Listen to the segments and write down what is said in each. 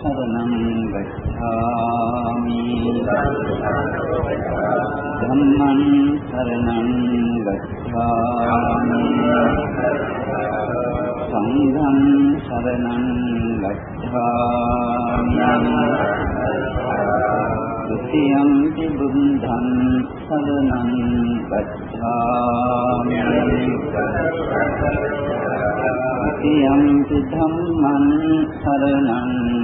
शरणं गच्छामि धम्मं शरणं गच्छामि सङ्घं शरणं गच्छामि बुद्धं शरणं गच्छामि यं धम्मं शरणं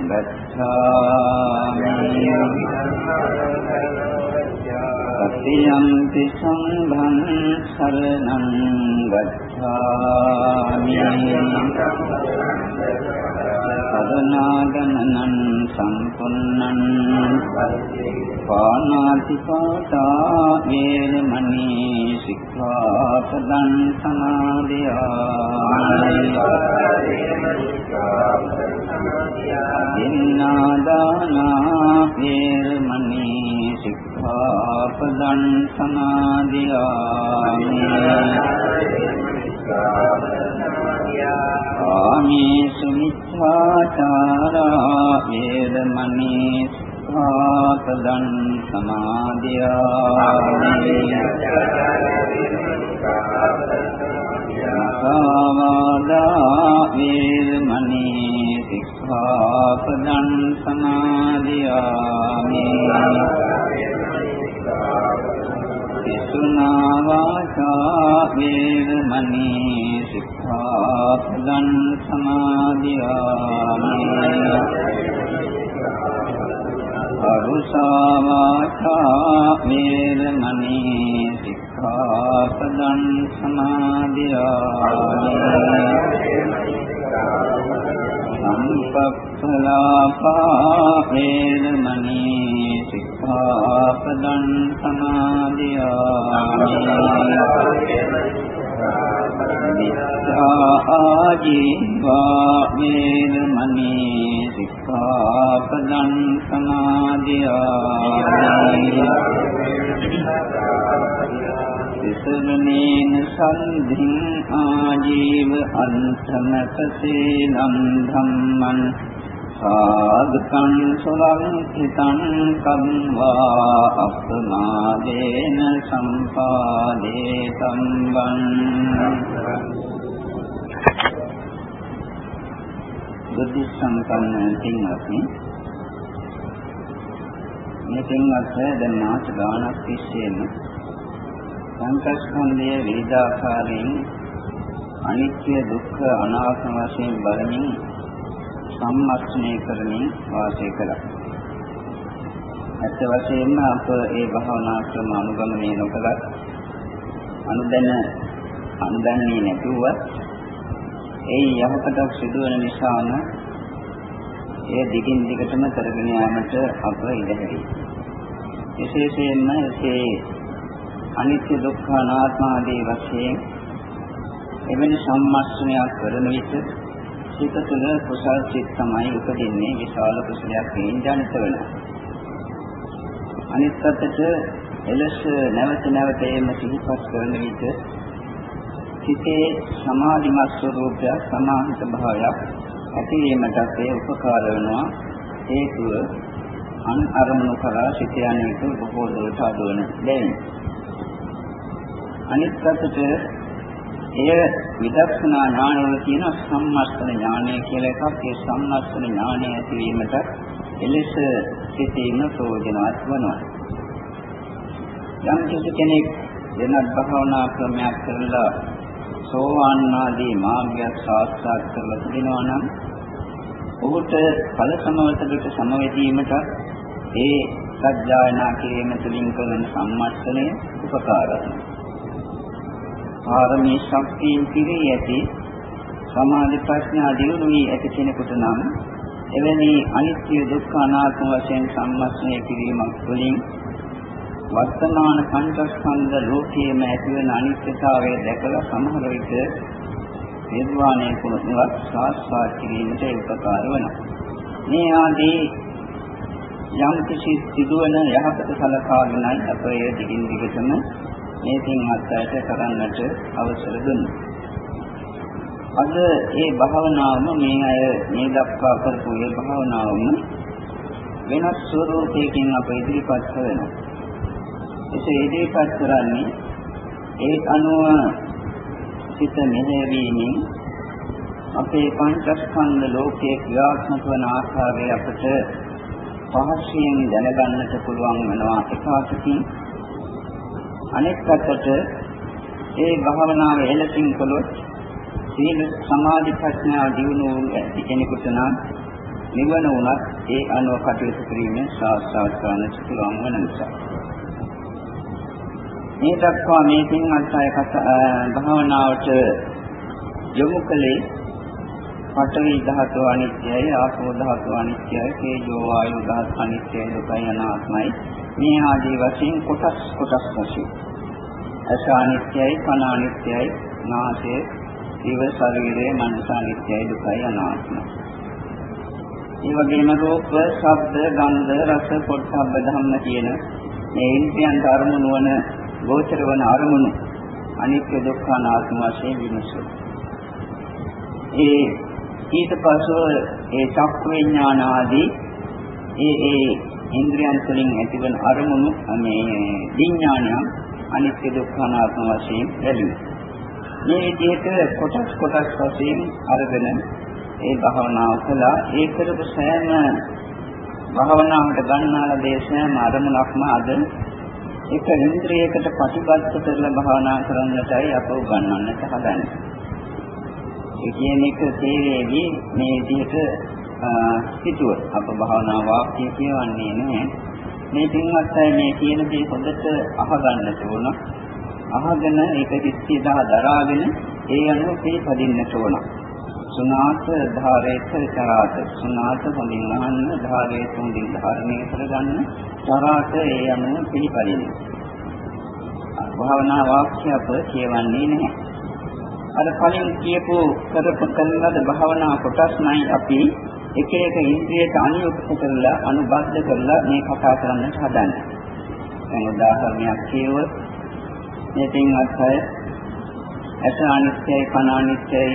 සතියම්පි සංඝං සරණං ගච්ඡාමි. සරණාගමනං සම්පන්නං පානාති පාතා වේරමණී සික්ඛාපදං සමාදියාමි ඉන්නාදානා වේරමණී සික්ඛාපදං සමාදියාමි ආමේසු මිච්ඡාචාරා වේදමණී සික්ඛාපදං සමාදියාමි සාවාදා වේදමණී සික්ඛාපදං සමාදියාමි. සුනා වාචා වේදමණී සික්ඛාපදං සමාදියාමි අරුසා වාචා වේදමණී සික්ඛාපදං සමාදියාමි සම්පක්ඛලාපා වේදමණී සික්ඛාපදං සමාදියාමි ආජීවා වේදමණී සික්ඛාපදං සමාදියාමි විසරණේන සම්ධින් ආජීව අන්තමකසේ නම් ධම්මං සාධකං සුලංකිතං කම්වා අප්‍රමාදේන සම්පාදේ සම්බන් බුද්ධ සම්පන්න තින්වත්නි මේ තින්වත් දැන් මාස ගානක් තිස්සේම සංකස්කන්ධය වේදාකාරයෙන් අනිත්‍ය දුක්ඛ අනාත්ම වශයෙන් බලමින් සම්මස්නය කරමින් වාසය කළා. ඇත්ත වශයෙන්ම අප ඒ භාවනා ක්‍රම අනුගමනය නොකලත් අනුදැන අනුදන්නේ නැතුවත් ඒ යහපතක් සිදුවන නිසාම ඒ දිගින් දිගටම කරගෙන යාමට අප ඉඩහැරි. විශේෂයෙන්ම ඒ අනිත්‍ය දුක්ඛ අනාත්ම ආදී වශයෙන් එවැනි සම්මස්නයක් කරන විට සිත තුළ කුසල් සිත් තමයි උපදින්නේ විශාල කුසලයක් හේන් ජනිත වෙනවා. අනිත් පැත්තට එලෙස නැවත නැවත එම සිහිපත් කරන විට සිතේ සමාධිමත් ස්වરૂපය සමාහිත භාවයක් ඇති වීමටත් ඒ උපකාර වෙනවා. හේතුව අන් අරමුණු කරා සිත යන්නේක බොහෝ දුරට අඩු වෙන දෙයින් අනිත් පැත්තට එය විදර්ශනා ඥානවල තියෙන සම්මස්තන ඥානය කියලා එකක්. ඒ සම්මස්තන ඥානය ඇතිවීමට එලෙස සිතීම ප්‍රයෝජනවත් වෙනවා. යම් කිසි කෙනෙක් වෙනත් භාවනා ක්‍රමයක් කරලා සෝවාන් ආදී මාර්ගයක් සාක්ෂාත් කරලා තිනවා නම් ඔහුට ඵල සමවතකට සමවැදීමට ඒ සත්‍යයනා කිරීම තුළින් කරන සම්මස්තනය උපකාරයි. පාරමී ශක්තියින් පිරී ඇති සමාධි ප්‍රඥා දියුණු වී ඇති කෙනෙකුට නම් එවැනි අනිත්‍ය දුක්ඛ අනාත්ම වශයෙන් සම්මස්නය කිරීමක් තුළින් වර්තමාන පංචස්කන්ධ ලෝකයේම ඇතිවන අනිත්‍යතාවය දැකලා සමහර විට නිර්වාණය කුණුවත් සාස්වාද කිරීමට උපකාර වෙනවා. මේ ආදී යම් කිසි සිදුවන යහපත සලකාගෙනයි අප එය දිගින් දිගටම මේ තින් අත්යට කරන්නට අවසර දුන්නා. අද ඒ භාවනාවම මේ අය මේ දක්වා කරපු ඒ භාවනාවම වෙනස් ස්වරූපයකින් අප ඉදිරිපත් කරනවා. එසේ ඉදිරිපත් කරන්නේ ඒ අනුව සිත මෙහෙවීමෙන් අපේ පංචස්කන්ධ ලෝකයේ ක්‍රියාත්මක වන ආකාරය අපට පහසුවෙන් දැනගන්නට පුළුවන් වෙනවා එකwidehatකින් අනෙක් අතට ඒ භාවනාව එලෙසින් කළොත් සීල සමාධි ප්‍රඥා දියුණු ඇති කෙනෙකුට නම් නිවන උනත් ඒ අනුව කටයුතු කිරීමෙන් සාස්ත්‍රාත් කරන්නට පුළුවන් වන නිසා. මේ දක්වා මේ පින්වත් අය භාවනාවට යොමු කළේ පඨවි ධාතුව අනිත්‍යයි ආපෝ ධාතුව අනිත්‍යයි තේජෝ වායු ධාතු අනිත්‍යයි දුකයි අනාත්මයි. මේ ආදී වශයෙන් කොටස් කොටස් වශයෙන්. අස අනිත්‍යයි කන අනිත්‍යයි නාසය දිව ශරීරය මනස අනිත්‍යයි දුකයි අනාත්මයි. ඒ වගේම රූප, ශබ්ද, ගන්ධ, රස, පොට්ටබ්බ ධම්ම කියන මේ ඉන්ද්‍රියන් ධර්ම නුවණ ගෝචර වන අරමුණු අනිත්‍ය දුක්ඛ අනාත්ම වශයෙන් විමසු. ඒ ඊට පස්ව ඒ චක්ක විඥාන ආදී ඒ ඒ ඉන්ද්‍රියන් තුළින් ඇතිවන අරමුණු මේ විඥානයන් අනිත්‍ය දුක්ඛ අනාත්ම වශයෙන් ලැබෙනවා. මේ විදිහට කොටස් කොටස් වශයෙන් අරගෙන ඒ භාවනාව කළා ඒ කරපු සෑම භාවනාවට ගන්නාලා දේශනාම අරමුණක්ම අද එක ඉන්ද්‍රියයකට ප්‍රතිබද්ධ කරලා භාවනා කරන්නටයි අප උගන්වන්නට හදන්නේ. ඒ කියන එක තේරෙවි මේ විදිහට සිටුව අප භාවනා වාක්‍ය කියවන්නේ නැහැ. මේ පින්වත් අය මේ කියන දේ හොඳට අහගන්නට ඕන. අහගෙන ඒක දිස්සිය දහ දරාගෙන ඒ අනුව පිළිපදින්නට ඕන. සුනාත ධාරේත චරාත සුනාත හොඳින් අහන්න ධාරේත හොඳින් ධාරණය කරගන්න චරාත ඒ අනුව පිළිපදින්න භාවනා වාක්‍ය අප කියවන්නේ නැහැ. අර කලින් කියපු කරපු කන්නද භාවනා කොටස්මයි අපි එක එක ඉන්ද්‍රියට අනුයුක්ත කරලා අනුබද්ධ කරලා මේ කතා කරන්න හදන්නේ. දැන් උදාහරණයක් කියවොත් මේ තින්වත් අය ඇස අනිත්‍යයි කන අනිත්‍යයි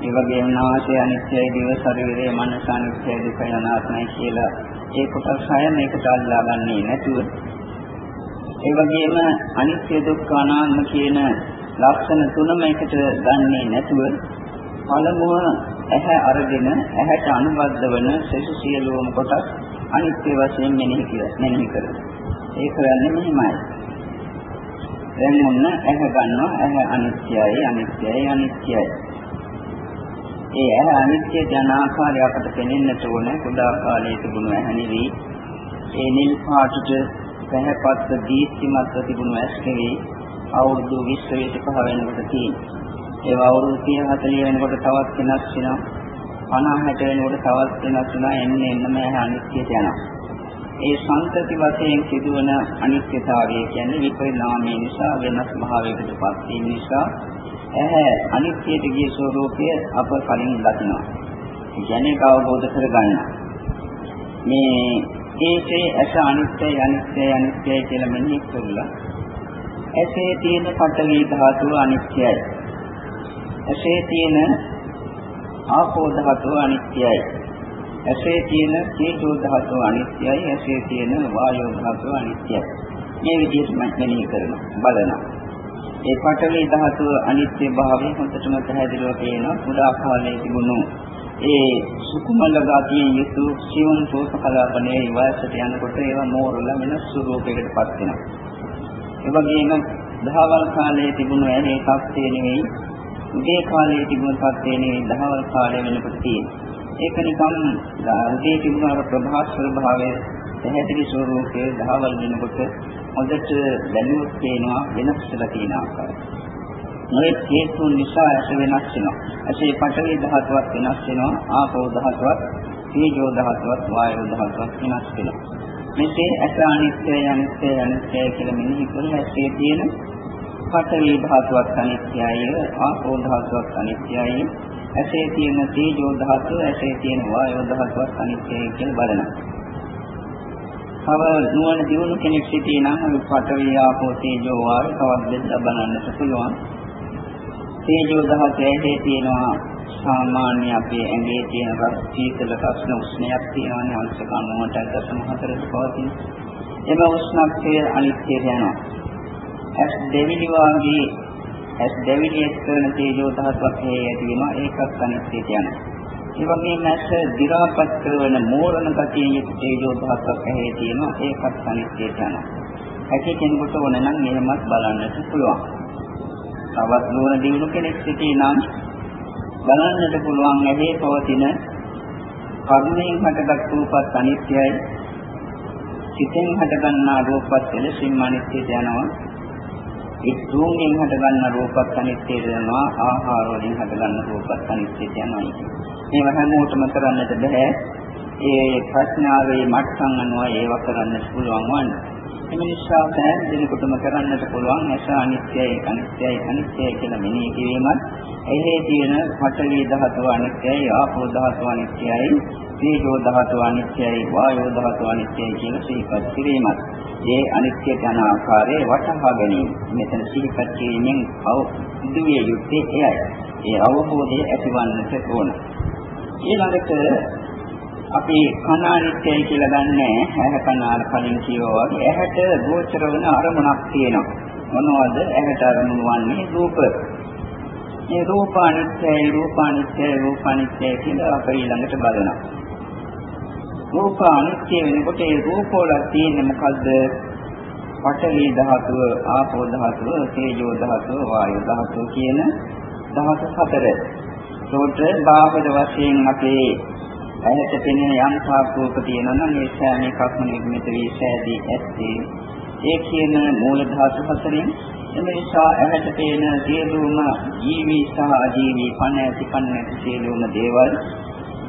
ඒ වගේම නාසය අනිත්‍යයි, දිව ශරීරය, මනස අනිත්‍යයි, දුක අනාත්මයි කියලා ඒ කොටස් හය මේකට අල්ලා ගන්නේ නැතුව ඒ වගේම අනිත්‍ය දුක්ඛ අනාත්ම කියන ලක්ෂණ තුනම එකට ගන්නේ නැතුව පළමුව ඇහැ අරගෙන ඇහැට අනුබද්ධ වන සෙසු සියලුම කොටස් අනිත්‍ය වශයෙන් මෙනෙහි කියලා මෙනෙහි කරනවා. ඒ කරන්නේ මෙහිමයි. දැන් මොන්න ඇහැ ගන්නවා ඇහැ අනිත්‍යයි අනිත්‍යයි අනිත්‍යයි ඒ ඇහැ අනිත්‍ය යන ආකාරය අපට පෙනෙන්නට ඕන කුඩා කාලයේ තිබුණු ඇහැ නිවි ඒ නිල් පාටට පැහැපත් දීප්තිමත් තිබුණු ඇස් කෙරේ අවුරුදු 20 25 වෙනකොට තියෙන. ඒවා අවුරුදු 30 40 වෙනකොට තවත් වෙනස් වෙනවා. 50 60 වෙනකොට තවත් වෙනස් වෙනවා එන්නේ එන්නම ඇහැ අනිත්‍යයට යනවා. ඒ සංතති වශයෙන් සිදුවන අනිත්‍යතාවය කියන්නේ විපරිණාමය නිසා වෙනස් භාවයකට පත් වීම නිසා ඇහැ අනිත්‍යයට ගිය ස්වરૂපය අප කලින් දකිනවා. ඒ කියන්නේ අවබෝධ කරගන්න. මේ ඒකේ ඇස අනිත්‍යයි අනිත්‍යයි අනිත්‍යයි කියලා මෙනෙහි කරලා ඇසේ තියෙන පඨවි ධාතුව අනිත්‍යයි. ඇසේ තියෙන ආපෝ ධාතුව අනිත්‍යයි. ඇසේ තියෙන තේජෝ ධාතුව අනිත්‍යයි. ඇසේ තියෙන වායෝ ධාතුව අනිත්‍යයි. මේ විදිහට මම මෙනෙහි කරනවා බලනවා. ඒ පඨවි ධාතුව අනිත්‍ය භාවය හොඳටම පැහැදිලිව පේනවා. කුඩා කාලයේ තිබුණු ඒ සුකුමල ගතියෙන් යුතු සියුම් සෝත කලාපනේ වයසට යනකොට ඒවා මෝරලා වෙනස් ස්වරූපයකටපත් වෙනවා. ඒ වගේම දහවල් කාලයේ තිබුණු ඇහි තත්ත්වය නෙවෙයි උදේ කාලයේ තිබුණු තත්ත්වය නෙවෙයි දහවල් කාලය වෙනකොට තියෙන්නේ. ඒක නිකම් උදේ තිබුණ ප්‍රභාස්වර භාවය පැහැදිලි ස්වරූපයේ දහවල් වෙනකොට හොඳට දැනුවත් වෙනවා වෙනස් වෙලා තියෙන ආකාරය. මේ හේතු නිසා ඇස වෙනස් වෙනවා. ඇසේ පඨවි ධාතුවක් වෙනස් වෙනවා, ආපෝ ධාතුවක් තේජෝ ධාතුවත් වායෝ ධාතුවත් වෙනස් වෙනවා. මෙසේ අස අනිත්‍යයි අනිත්‍යයි අනිත්‍යයි කියලා මෙනෙහි කරලා ඇත්තේ තියෙන පඨවි ධාතුවත් අනිත්‍යයි ආපෝ ධාතුවත් අනිත්‍යයි ඇසේ තියෙන තේජෝ ධාතුව ඇසේ තියෙන වායෝ ධාතුවත් අනිත්‍යයි කියලා බලනවා. තව නුවණ දිනු කෙනෙක් සිටී නම් පඨවි ආපෝ තේජෝ වායෝ තවත් දෙන්න බලන්නට පුළුවන්. තේජෝ ධාතයේ තියෙනවා සාමාන්‍ය අපේ ඇඟේ තියෙන රස සීතල රස්න උෂ්ණයක් තියෙනවානේ අංශ කන්නට දශම හතරක පවතින. එම උෂ්ණත්වය අනිත්‍ය යනවා. ඇස් දෙවිලි වාගේ ඇස් දෙවිලි එක්කන තේජෝ ධාතුවක් හේ ඇතිවීම ඒකත් අනිත්‍ය යනවා. ඒ වගේම ඇස් දි รา පත් කරන මෝරණ ගතියෙන් යුක්ත තේජෝ ධාතුවක් හේ තියෙනවා ඒකත් අනිත්‍ය යනවා. ඇයි කෙනෙකුට ඕන නම් එහෙමත් බලන්නට පුළුවන්. තවත් නුවණ දිනු කෙනෙක් සිටී නම් බලන්නට පුළුවන් ඇහි පවතින කර්මයෙන් හටගත් රූපත් අනිත්‍යයි සිතෙන් හටගන්නා රූපත් එලෙසින්ම අනිත්‍යයට යනවා ඒ රූපයෙන් හටගන්න රූපත් අනිත්‍යයට යනවා ආහාර වලින් හටගන්න රූපත් අනිත්‍යයට යනවා මේව හැමෝටම කරන්නට බෑ. ඒ ප්‍රඥාවේ මට්ටම් අනුව ඒව කරන්න පුළුවන් වන්නේ. එම නිසා සෑම දිනකටම කරන්නට පුළුවන් ඇස අනිත්‍යයි අනිත්‍යයි අනිත්‍යයි කියලා මෙනෙහි කිරීමත්. එහි තියෙන පඨවි ධාතුව අනිත්‍යයි ආපෝ ධාතුව අනිත්‍යයි. තේජෝ ධාතුව අනිත්‍යයි වායෝ ධාතුව අනිත්‍යයි කියලා සිහිපත් කිරීමත් ඒ අනිත්‍ය යන ආකාරයේ වටහා ගැනීම. මෙතන සිහිපත් කිරීමෙන් අවුදුවේ යුත්තේ එයයි. ඒ අවබෝධය ඇතිවන්නට ඕන. ඊළඟට අපි කන අනිත්‍යයි කියලා ගන්නෑ ඇහැ කනාර කලින් කියවා වගේ. ඇහැට ගෝචර වෙන අරමුණක් තියෙනවා. මොනවද ඇහැට අරමුණු වන්නේ? රූප. මේ රූප අනිත්‍යයි රූප අනිත්‍යයි රූප අනිත්‍යයි කියලා අපි ළඟට බලනවා. රූප අනිත්‍ය වෙනකොට ඒ රූප වල තියෙන්නේ මොකද්ද? පඨවි ධාතුව ආපෝ ධාතුව තේජෝ ධාතුව වායු ධාතුව කියන ධාතු හතර. ඒකට බාහිර වශයෙන් අපේ ඇයට පෙනෙන යම් සාප්පුවක තියෙනවා නම් ඒ සෑම එකක්ම නිර්මිත වී සෑදී ඇත්තේ. ඒ කියන මූල ධාතු හතරෙන් එම නිසා ඇහැට පේන සියලුම ජීවි සහ අජීවී පණ ඇති පණ නැති සියලුම දේවල්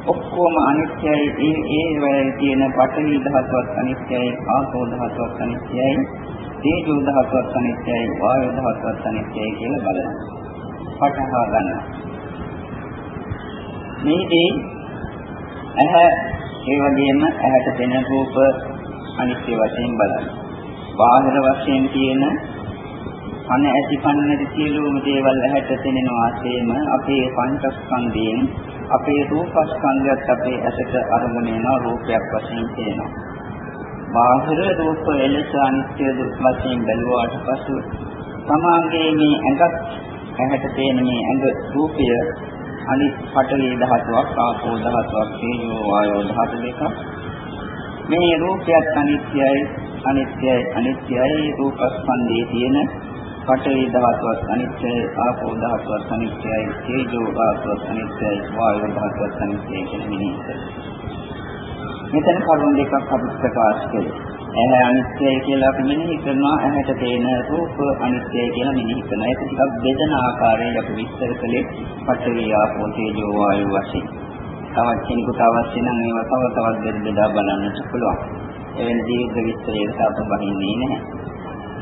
ඔක්කොම අනිත්‍යයි. ඒ ඒ වෙලේ තියෙන පඨවි ධාතුවත් අනිත්‍යයි ආපෝ ධාතුවත් අනිත්‍යයි තේජෝ ධාතුවත් අනිත්‍යයි වායෝ ධාතුවත් අනිත්‍යයි කියලා බලනවා. පටහා ගන්නවා මේකේ ඇහැ ඒ වගේම ඇහැට පෙනෙන රූප අනිත්‍ය වශයෙන් බලන්න. බාහිර වශයෙන් තියෙන කන ඇති කන නැති සියලුම දේවල් ඇහැට පෙනෙන වාසයේම අපේ පංචස්කන්ධයෙන් අපේ රූපස්කන්ධයත් අපේ ඇසට අරමුණ වෙන රූපයක් වශයෙන් පේනවා. බාහිර රූප එලෙස අනිත්‍ය දුක් වශයෙන් බැලුවාට පසු සමාගයේ මේ ඇඟත් ඇහැට පේන මේ ඇඟ රූපය අනිත් පඨවි ධාතුවක් ආපෝ ධාතුවක් තේජෝ වායෝ ධාතු දෙකක් මේ රූපයත් අනිත්‍යයි අනිත්‍යයි අනිත්‍යයි රූපස්කන්ධයේ තියෙන පඨවි ධාතුවක් අනිත්‍යයි ආපෝ ධාතුවක් අනිත්‍යයි තේජෝ ධාතුවක් අනිත්‍යයි වායෝ ධාතුවක් අනිත්‍යයි කියන මිනිස්සු මෙතන කරුණු දෙකක් අපි ප්‍රකාශ කළේ. ඇහැ අනිත්‍යයි කියලා අපි මෙනෙහි කරනවා ඇහැට පේන රූප අනිත්‍යයි කියලා මෙනෙහි කරනවා. ඒක ටිකක් බෙදන ආකාරයෙන් අපි විස්තර කළේ පඨවි ආපෝ තේජෝ වායු වශයෙන්. තවත් කෙනෙකුට අවශ්‍ය නම් ඒවා තව තවත් බෙද බෙදා බලන්නට පුළුවන්. එවැනි දීර්ඝ විස්තරයකට අප බහින්නේ නැහැ.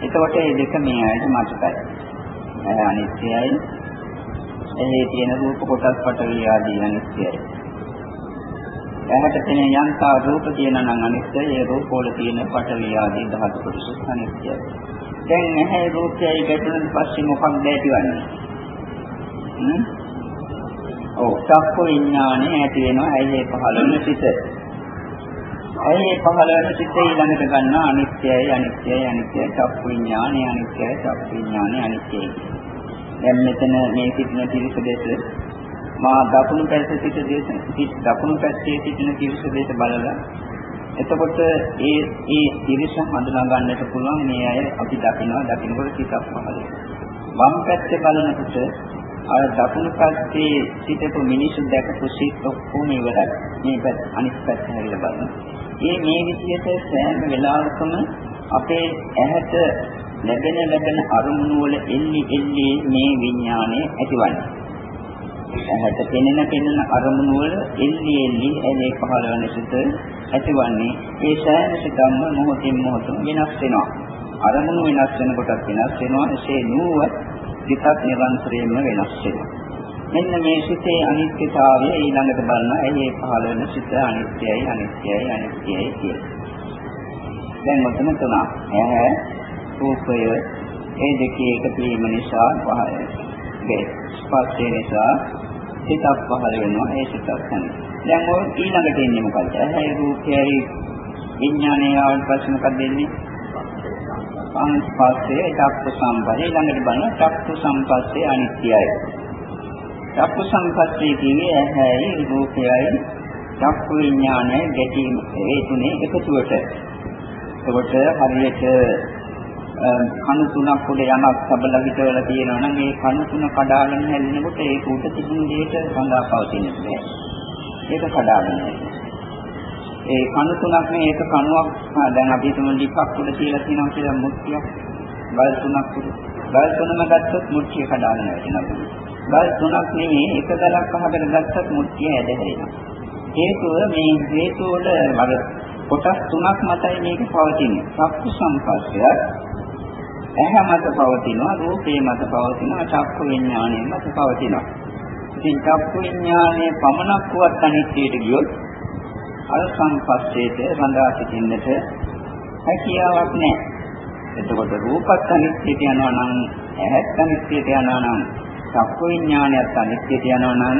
එතකොට මේ දෙක මේ ඇයිද මතකයි ඇහැ අනිත්‍යයි එහි තියෙන රූප කොටස් පඨවි ආදී අනිත්‍යයි ඇහැට පෙනෙන යන්තා රූප තියෙනවා නම් අනිත්‍යයි ඒ රූප වල තියෙන පඨවි ආදී ධාතු කොටස අනිත්‍යයි. දැන් ඇහැ රූපයයි ගැටුණන් පස්සේ මොකක්ද ඇතිවන්නේ? හ්ම්? ඔව් චක්ක විඥානය ඇති වෙනවා ඇයි පහළ වෙන සිත. ඇයි පහළ වෙන සිත ඊළඟට ගන්නවා අනිත්‍යයි අනිත්‍යයි අනිත්‍යයි චක්ක විඥානය අනිත්‍යයි චක්ක විඥානය අනිත්‍යයි. දැන් මෙතන මේ සිටින තිරිස දෙස මා දකුණු පැත්තේ සිට දේශ දකුණු පැත්තේ සිටින තිරිස දේශ බලලා එතකොට ඒ ඒ තිරිස හඳුනා ගන්නට පුළුවන් මේ අය අපි දකිනවා දකින්නකොට සිතක් පහළ වම් පැත්තේ බලනකොට අර දකුණු පැත්තේ සිටපු මිනිසු දැකපු සිත් ඔක්කොම ඉවරයි මේ පැත්ත අනිත් පැත්ත හැරිලා බලන්න. මේ මේ විදිහට සෑම වෙලාවකම අපේ ඇහැට ලැබෙන ලැබෙන අරමුණු වල එල්ලි එල්ලි මේ විඥානය ඇතිවන්නේ. ඇහැට පෙනෙන පෙනෙන අරමුණු වල එල්ලි එල්ලි ඇලේ පහළ වෙන සිට ඇතිවන්නේ ඒ සෑම සිතක්ම මොහොතින් මොහොත වෙනස් වෙනවා. අරමුණු වෙනස් වෙනකොටත් වෙනස් වෙනවා. එසේ නුවත් සිතක් නිරන්තරයෙන්ම වෙනස් වෙනවා. මෙන්න මේ සිතේ අනිත්‍යතාවය ඊළඟට බලන ඇහි පහළ වෙන සිත අනිත්‍යයි අනිත්‍යයි අනිත්‍යයි කියලා. දැන් මෙතන තුනක්. ඇහැ රූපය ඒ දෙකේ එකතු වීම නිසා පහළ ස්පර්ශය නිසා සිතක් පහළ වෙනවා ඒ සිතක් තමයි. දැන් ඔය ඊළඟට එන්නේ මොකද? ඇහැයි රූපයයි විඥානය ආවට පස්සේ මොකද වෙන්නේ? සංස්පස්සේ චක්කු සම්පස්සේ ළඟට බලන චක්කු සම්පස්සේ අනිත්‍යයි. චක්කු සම්පස්සේ කියන්නේ ඇහැයි රූපයයි චක්කු විඥානය ගැටීම ඒ තුනේ එකතුවට. එතකොට හරියට කණු තුනක් උඩ යමක් සබලා හිටවලා තියෙනවා නම් මේ කණු තුන කඩාගෙන හැලෙනකොට ඒක උඩ තිබුණු දෙයට සඳහා පවතින බෑ. ඒක කඩාගෙන ඒ කණු තුනක් නේ ඒක කණුවක් දැන් අපි තුන ලිප්පක් උඩ තියලා තියෙනවා කියලා මුට්ටියක්. බල් තුනක් උඩ. බල් තුනම ගත්තොත් මුට්ටිය කඩාගෙන වැටෙනවා. බල් තුනක් නෙමෙයි එක ගලක් අහකට ගත්තත් මුට්ටිය ඇදහැරෙනවා. හේතුව මේ හේතු වල කොටස් තුනක් මතයි මේක පවතින්නේ. සක්කු සංපස්සය ඇහැ මත පවතිනවා රූපේ මත පවතිනවා චක්කු විඥානය මත පවතිනවා ඉතින් චක්කු විඥානයේ පමණක් වුවත් අනිත්‍යයට ගියොත් අර සංපස්සේට රඳා සිටින්නට හැකියාවක් නැහැ එතකොට රූපත් අනිත්‍යයට යනවා නම් ඇහත් අනිත්‍යයට යනවා නම් චක්කු විඥානයත් අනිත්‍යයට යනවා නම්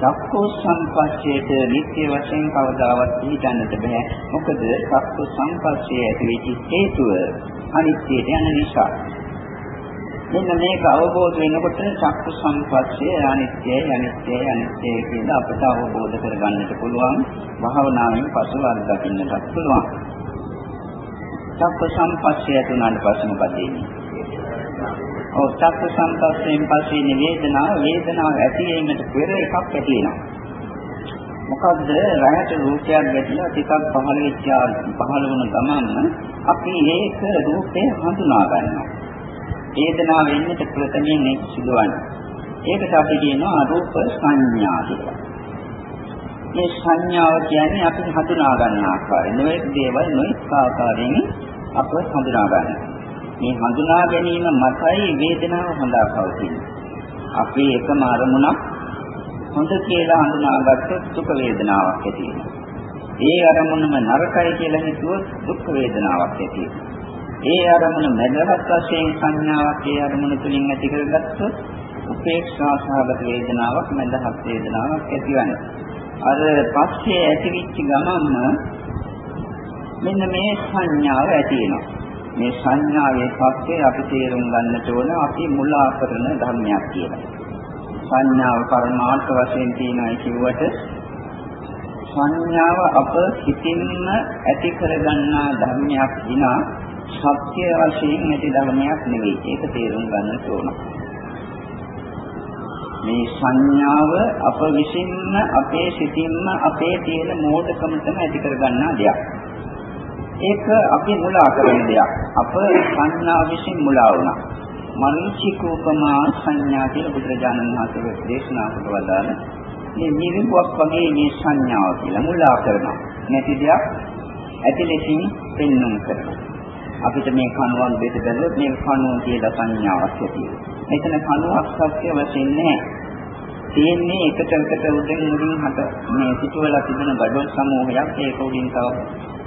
චක්කු සංපස්සේට නිත්‍ය වශයෙන් කවදාවත් පිළිගන්නට බෑ මොකද චක්කු සංපස්සේ ඇතිවෙච්ච හේතුව අනිත්‍යයට යන නිසා. මෙන්න මේක අවබෝධ වෙනකොට චක්කු සංපස්සේ අනිත්‍යයි අනිත්‍යයි අනිත්‍යයි කියලා අපට අවබෝධ කරගන්නට පුළුවන්. භාවනාවෙන් පසු අත්දකින්නට පුළුවන්. චක්කු සංපස්සේ තුනට පස්සේ මොකද වෙන්නේ? ඔව් චක්කු සංපස්සයෙන් පස්සේ වේදනාව වේදනාව ඇති වීමට පෙර එකක් ඇති වෙනවා. මොකද්ද රහට රූපයක් ගැටිලා ටිකක් පහළ වෙච්ච පහළ වුණ ගමන් අපි ඒක රූපේ හඳුනා ගන්නවා. වේදනාව වෙන්නට ප්‍රථමයෙන් ඒක සිදුවන්නේ. ඒකට අපි කියනවා රූප සංඥා කියලා. මේ සංඥාව කියන්නේ අපි හඳුනා ගන්න ආකාරය. නොඑක් දේවල් නොඑක් ආකාරයෙන් අප හඳුනා ගන්නවා. මේ හඳුනා ගැනීම මතයි වේදනාව හඳා පවතින්නේ. අපි එකම අරමුණක් හොඳ කියලා හඳුනාගත්තොත් දුක් වේදනාවක් ඇති ඒ අරමුණම නරකයි කියලා හිතුවොත් දුක් වේදනාවක් ඇති ඒ අරමුණ මැදහත් වශයෙන් සංඥාවක් ඒ අරමුණ තුලින් ඇති කරගත්තොත් උපේක්ෂා සහගත වේදනාවක් මැදහත් වේදනාවක් ඇතිවන්නේ. අර පස්සේ ඇතිවිච්ච ගමන්ම මෙන්න මේ සංඥාව ඇති වෙනවා. මේ සංඥාවේ පස්සේ අපි තේරුම් ගන්නට ඕන අපි මුලා කරන ධර්මයක් කියලා. සංඥාව පරමාර්ථ වශයෙන් තියෙනවා කියුවට සංඥාව අප හිතින්ම ඇති කරගන්නා ධර්මයක් විනා සත්‍ය වශයෙන් ඇති ධර්මයක් නෙවෙයි. ඒක තේරුම් ගන්න ඕන. මේ සංඥාව අප විසින්ම අපේ සිතින්ම අපේ තියෙන මෝඩකමටම ඇති කරගන්නා දෙයක්. ඒක අපි මුලා කරන දෙයක්. අප සංඥාව විසින් මුලා වුණා. මනීචිකෝපමා සංඥා කියලා බුදුරජාණන් වහන්සේ දේශනා කොට වදාළ මේ නිවිපුවක් වගේ මේ සංඥාව කියලා මුලා කරනවා. නැති දෙයක් ඇති ලෙසින් පෙන්වන්න කරනවා. අපිට මේ කණුවන් දෙක බැලුවොත් මේ කණුව කියලා සංඥාවක් ඇති වෙනවා. මෙතන කණුවක් සත්‍ය වශයෙන් නැහැ. තියෙන්නේ එකට එකට උඩින් උඩින් හට මේ පිටුවලා තිබෙන බඩොල් සමූහයක් ඒක උඩින් තව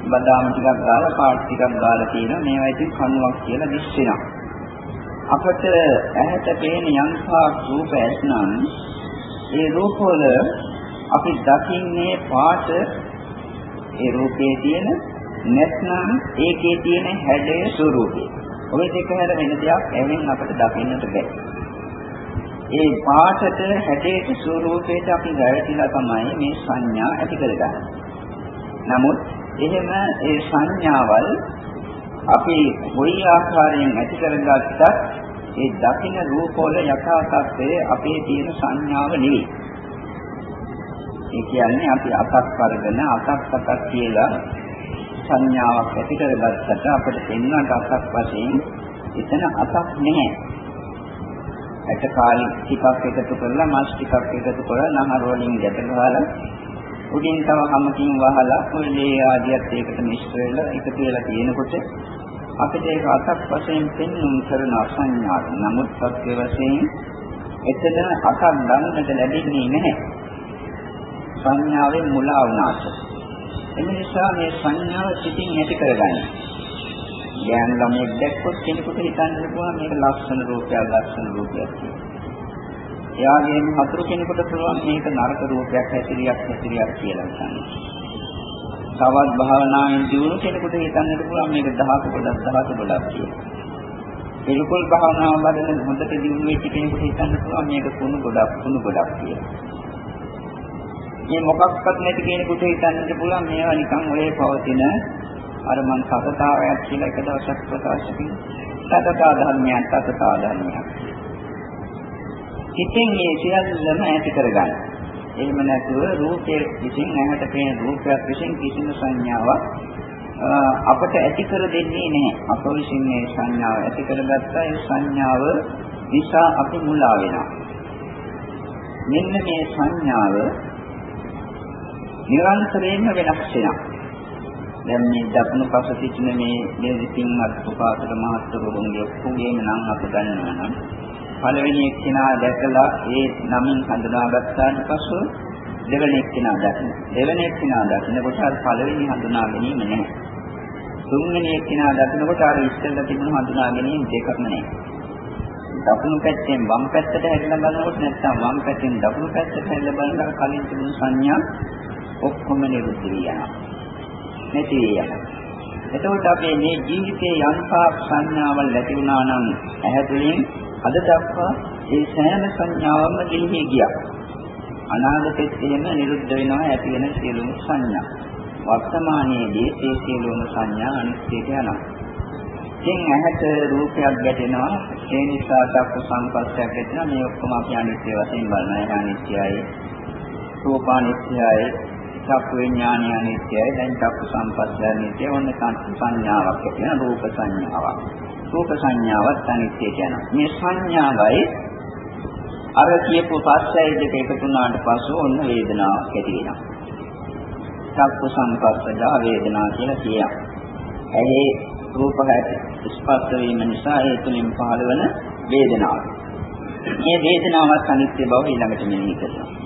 බදාම ටිකක් දාලා පාට් ටිකක් දාලා තියෙනවා මේවා ඉතින් කණුවක් කියලා දිස් වෙනවා. අපට ඇහැට පේන යම්සා රූප ඇත්නම් ඒ රූපවල අපි දකින්නේ පාට ඒ රූපයේ තියෙන නැත්නම් ඒකේ තියෙන හැඩයේ ස්වરૂපය. ඔය දෙක හැර වෙන දෙයක් ඇහෙන් අපට දකින්නට බෑ. ඒ පාටට හැඩයට ස්වરૂපයට අපි ගැටිලා තමයි මේ සංඥා ඇති කරගන්නේ. නමුත් එහෙම ඒ සංඥාවල් අපි කොයි ආකාරයෙන් ඇති කරගත්තත් ඒ දකින්න රූපවල යථා තත්ත්වයේ අපේ තියෙන සංඥාව නෙවෙයි. ඒ කියන්නේ අපි අතක් කරගෙන අතක් අතක් කියලා සංඥාවක් ඇති කරගත්තට අපිට දෙන්නට අතක් වශයෙන් එතන අතක් නැහැ. ඇට කාලි ටිකක් එකතු කරලා මස් ටිකක් එකතු කරලා නහර වලින් ගැට ගහලා උඩින් තව හැමකින් වහලා ඔය ලේ ආදියත් ඒකට මිශ්‍ර වෙලා එකතු වෙලා තියෙනකොට අපිට ඒක අතක් වශයෙන් පෙන්වුම් කරන අසඤ්ඤාත නමුත් සත්‍ය වශයෙන් එතන අතක් ගන්නට ලැබෙන්නේ නැහැ. සංඥාවෙන් මුලා වුණාට. එම නිසා මේ සංඥාව සිතින් ඇති කරගන්න. ඥාන ළමයෙක් දැක්කොත් කෙනෙකුට හිතන්න පුළුවන් මේක ලක්ෂණ රූපයක් ලක්ෂණ රූපයක් කියලා. එයාගේම හතුරු කෙනෙකුට පුළුවන් මේක නරක රූපයක් හැසිරියක් හැසිරියක් කියලා හිතන්න. තවත් භාවනාවෙන් දිනු කෙනෙකුට හිතන්නට පුළුවන් මේක දහක ගොඩක් දහක ගොඩක් කියලා. පිළිකුල් භාවනාව වඩන හොඳට දිනු වෙච්ච කෙනෙකුට හිතන්න පුළුවන් මේක කුණු ගොඩක් කුණු ගොඩක් කියලා. මේ මොකක්වත් නැති කෙනෙකුට හිතන්නට පුළුවන් මේවා නිකන් ඔය පවතින අර මං සතතාවයක් කියලා එක දවසක් ප්‍රකාශ කළා. සතතා ධර්මයක් සතතා ධර්මයක්. හිතෙන් මේ සියල්ලම ඇති කරගන්න. එහෙම නැතුව රූපයේ විසින් ඇහැට පේන රූපයක් විසින් කිසිම සංඥාවක් අපට ඇති කර දෙන්නේ නැහැ. අප විසින් මේ සංඥාව ඇති කරගත්තා ඒ සංඥාව නිසා අපි මුලා වෙනවා. මෙන්න මේ සංඥාව නිරන්තරයෙන්ම වෙනස් වෙනවා. දැන් මේ දකුණු පස සිටින මේ මේ විසින්වත් උපාසක මහත්වරුන්ගේ ඔක්කොගේම නම් අප ගන්නවා නම් පළවෙනි එක්කිනා දැකලා ඒ නමින් හඳුනාගත්තාට පසු දෙවෙනි එක්කිනා දකින්න. දෙවෙනි එක්කිනා දකින්නකොට අර පළවෙනි හඳුනා ගැනීම නැහැ. තුන්වෙනි එක්කිනා දකින්නකොට අර ඉස්සෙල්ලා තිබුණු හඳුනා ගැනීම දෙකක්ම නැහැ. දකුණු පැත්තෙන් වම් පැත්තට හැරිලා බලනකොට නැත්නම් වම් පැත්තෙන් දකුණු පැත්තට හැරිලා බලනකොට කලින් තිබුණු සංඥා ඔක්කොම නිරුද්ධ වෙනවා. නැති වෙනවා. එතකොට අපේ මේ ජීවිතයේ යන්තාක් සංඥාවල් ඇති වුණා නම් ඇහැතුලින් අද දක්වා ඒ සෑම සංඥාවක්ම ගිලිහි ගියා. අනාගතෙත් එහෙම නිරුද්ධ වෙනවා ඇති වෙන සියලුම සංඥා. වර්තමානයේදී ඒ සියලුම සංඥා අනිත්‍යයට යනවා. ඉතින් ඇහැට රූපයක් ගැටෙනවා ඒ නිසා චක්කු සංපස්සයක් ගැටෙනවා මේ ඔක්කොම අපි අනිත්‍ය වශයෙන් බලනවා ඒක අනිත්‍යයි රූපානිත්‍යයි චක්කු විඥානය අනිත්‍යයි දැන් චක්කු සංපස්සය අනිත්‍යයි. ඔන්න සංඥාවක් කියන රූප සංඥාවක්. රූප සංඥාවත් අනිත්‍යයට යනවා මේ සංඥාවයි අර කියපු පස්සයි දෙක එකතු වුණාට පස්සෙ ඔන්න වේදනාවක් ඇති වෙනවා. චක්කු සංපස්සජා වේදනා කියලා කියනවා. ඇහි රූප හැටි ස්පර්ශ වීම නිසා ඒ තුලින් පහළවන වේදනාව? මේ වේදනාවත් අනිත්‍ය බව ඊළඟට මෙනෙහි කරනවා.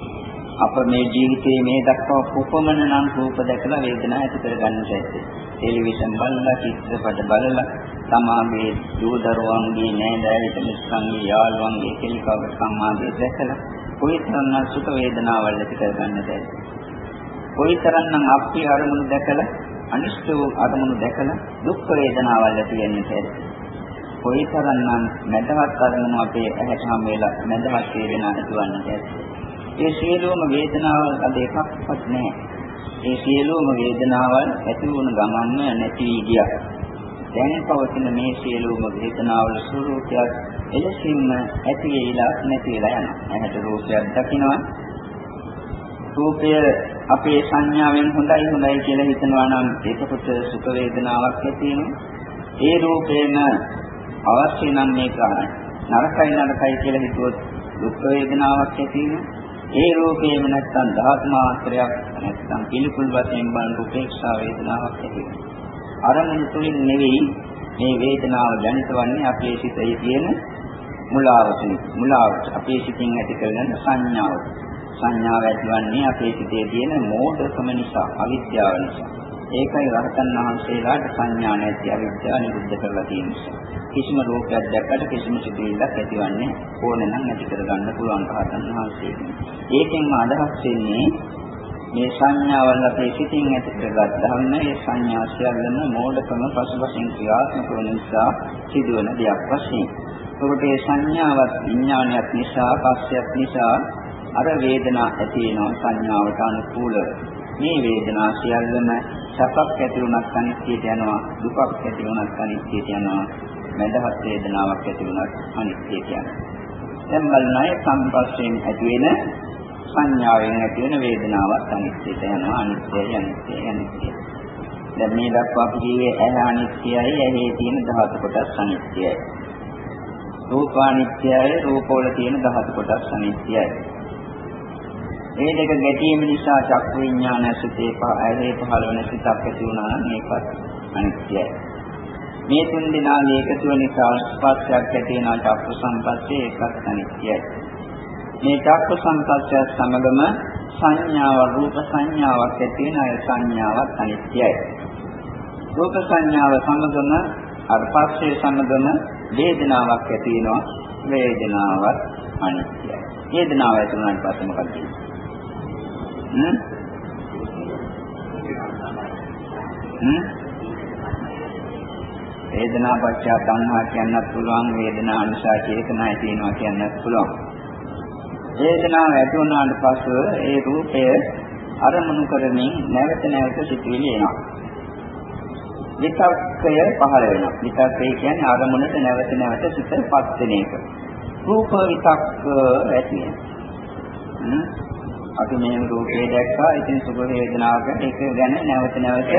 අප මේ ජීවිතයේ මේ දක්වා කොපමණ නම් රූප දැකලා වේදනාව ඇති කරගන්නට ඇත්තේ. ටෙලිවිෂන් බලලා චිත්‍රපට බලලා තමාගේ දූ දරුවන්ගේ නෑදෑයන්ගේ මිත්‍රන්ගේ යාළුවන්ගේ කෙලිකව සම්මාදයේ දැකලා කොයිතරම් සුඛ වේදනාවල් ඇති කරගන්නද කොයිතරම්නම් අප්‍රිය අරමුණු දැකලා අනිෂ්ට වූ අරමුණු දැකලා දුක් වේදනාවල් ඇති වෙන්නට ඇති. කොයිතරම්නම් නැදහත් අරමුණු අපේ ඇහැට හම් වෙලා නැදහත් වේදනාවක් ඇතිවන්නට ඇති. ඒ සියලුම වේදනාවල් අද එකක්වත් නැහැ. ඒ සියලුම වේදනාවල් ඇති වුණ ගමන්ම නැති වී ගියා. දැන් පවතින මේ සියලුම වේදනාවල ස්වરૂපයක් එලෙසින්ම ඇති වෙලා නැති වෙලා යනවා. ඇහැට රූපයක් දකිනවා. රූපය අපේ සංඥාවෙන් හොඳයි හොඳයි කියලා හිතනවා නම් ඒකකොට සුඛ වේදනාවක් ඇති ඒ රූපේන අවශ්‍ය නම් මේක නරකයි නරකයි කියලා හිතුවොත් දුක් වේදනාවක් ඇති වෙනවා. ඒ රූපේම නැත්තම් ධාතු මාත්‍රයක් නැත්තම් පිළිකුල් වශයෙන් බලන උපේක්ෂා වේදනාවක් ඇති අරමුණු තුලින් නෙවෙයි මේ වේදනාව දැනිටවන්නේ අපේ සිතේ තියෙන මුලාවකින් මුලාවට අපේ සිතින් ඇති කරන සංඥාව. සංඥාව ඇතිවන්නේ අපේ සිතේ තියෙන මෝඩකම නිසා අවිද්‍යාව නිසා. ඒකයි රහතන් වහන්සේලාට සංඥා නැති අවිද්‍යාව නිරුද්ධ කරලා තියෙන නිසා. කිසිම රෝගයක් දැක්කට කිසිම සිදුවිල්ලක් ඇතිවන්නේ ඕනේ නම් ඇති කරගන්න පුළුවන් රහතන් වහන්සේට. ඒකෙන්ම අදහස් වෙන්නේ මේ සංඥාවල් අපේ සිතින් ඇති කරගත් ධර්ම මේ සංඥා සියල්ලම මෝඩකම පසුබසින් ක්‍රියාත්මක වන නිසා සිදුවන දෙයක් වශයෙන්. ඔබට මේ සංඥාවත් විඥානයක් නිසා පස්සයක් නිසා අර වේදනා ඇති වෙනවා සංඥාවට අනුකූලව. මේ වේදනා සියල්ලම සැපක් ඇති වුණත් අනිත්‍යයට යනවා දුකක් ඇති වුණත් අනිත්‍යයට යනවා මඳහත් වේදනාවක් ඇති වුණත් අනිත්‍යයට යනවා. දැන් බලනයි සම්පස්යෙන් ඇති වෙන සංඥාවෙන් ඇති වෙන වේදනාවක් අනිත්‍යයට යනවා අනිත්‍යයි අනිත්‍යයි අනිත්‍යයි. දැන් මේ දක්වා අපි කියේ ඇහැ අනිත්‍යයි ඇහි තියෙන ධාතු කොටස් අනිත්‍යයි. රූප අනිත්‍යයි රූපවල තියෙන ධාතු කොටස් අනිත්‍යයි. මේ දෙක ගැටීම නිසා චක්කු විඥාන සිතේ පහේ පහළ වෙන සිතක් ඇති වුණා නම් මේකත් අනිත්‍යයි. මේ තුන් දෙනාගේ එකතුව නිසා ස්පර්ශයක් ඇති වෙනා චක්කු සංපස්සේ ඒකත් අනිත්‍යයි. මේ චක්කු සංපස්සය සමගම සංඥාව රූප සංඥාවක් ඇති වෙන අය සංඥාවක් අනිත්‍යයි. රූප සංඥාව සමගම අර පස්සේ සමගම වේදනාවක් ඇති වෙනවා වේදනාවක් අනිත්‍යයි. වේදනාව ඇති වුණාට පස්සේ මොකද වෙන්නේ? හ්ම් හ්ම් වේදනා පත්‍ය සංහා කියන්නත් පුළුවන් වේදනා අනුසා චේතනා තියෙනවා කියන්නත් පුළුවන්. වේදනාව ඇති වුණාට පස්ව ඒ රූපය අරමුණු කරමින් නැවත නැවත සිටිවිලි එනවා. විතක්කය පහළ වෙනවා. විතක්කය කියන්නේ අරමුණට නැවත නැවත සිතපත් වෙන එක. රූප විතක්ක ඇති වෙනවා. අපි මේ රූපේ දැක්කා. ඉතින් සුභ වේදනාවකට ඒක ගැන නැවත නැවත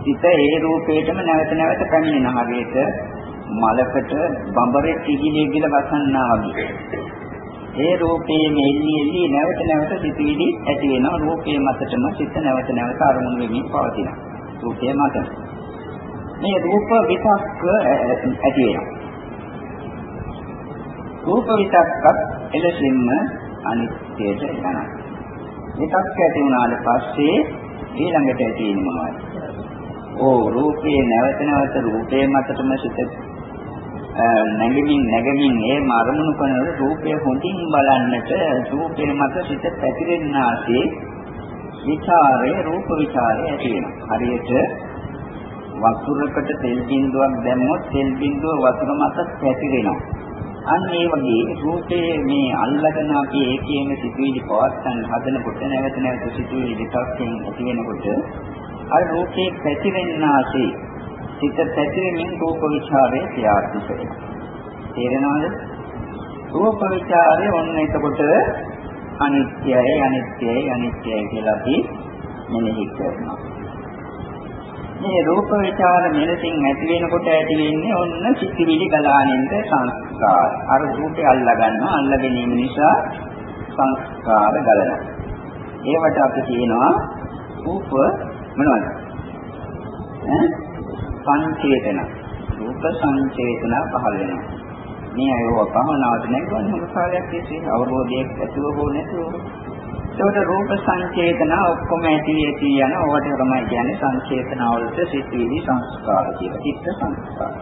සිත ඒ රූපේටම නැවත නැවත පැමිණෙන හරියට මලකට බඹරේ කිගිලේ ගිල වසන්නා වගේ. ඒ රූපේ මෙල්ලි එල්ලි නැවත නැවත සිටිවිලි ඇති වෙනවා. රූපේ මතටම සිත නැවත නැවත අරමුණු වෙමින් පවතිනවා. රූපේ මත. මේ රූප විතක්ක ඇති වෙනවා. රූප විතක්කත් එලෙසින්ම අනිත්‍යයට යනවා. විතක්ක ඇති වුණාට පස්සේ ඊළඟට ඇති වෙන්නේ මොනවද? ඕ රූපේ නැවත නැවත රූපේ මතටම සිත නැගෙමින් නැගෙමින් ඒ මරමුණු කරන රූපය හොඳින් බලන්නට රූපේ මත සිත පැතිරෙන්නාසේ විචාරය රූප විචාරය ඇති වෙනවා. හරියට වතුරකට තෙල් බිඳුවක් දැම්මොත් තෙල් බිඳුව වතුර මත පැතිරෙනවා. අන්න ඒ වගේ රූපේ මේ අල්ලගෙන අපි ඒකේම සිතුවිලි පවත්තන් හදනකොට නැවත නැවත සිතුවිලි දෙකක්ෙන් ඇති වෙනකොට අර රූපේ පැතිරෙන්නාසේ සිත පැතිරෙමින් රූප විචාරයේ ක්‍රියාත්මක වෙනවා. තේරෙනවද? රූප විචාරය ඔන්න එතකොට අනිත්‍යයි අනිත්‍යයි අනිත්‍යයි කියලා අපි මෙනෙහි කරනවා. මේ රූප විචාර මෙලෙසින් ඇති වෙනකොට ඇති වෙන්නේ ඔන්න සිතිවිලි ගලානින්ද සංස්කාර. අර රූපේ අල්ලා ගන්නවා අල්ලා ගැනීම නිසා සංස්කාර ගලනවා. ඒවට අපි කියනවා රූප මොනවද? ඈ සංචේතන. රූප සංචේතන පහළ වෙනවා. මේ අයව පහනාවට නැගුවන් මොන කාලයක් තිස්සේ අවබෝධයක් ඇතුව හෝ නැතුව ඒකට රූප සංචේතන ඔක්කොම ඇති ඇති යන ඕවට තමයි කියන්නේ සංචේතන වලට සිත්විලි සංස්කාර කියලා. චිත්ත සංස්කාර.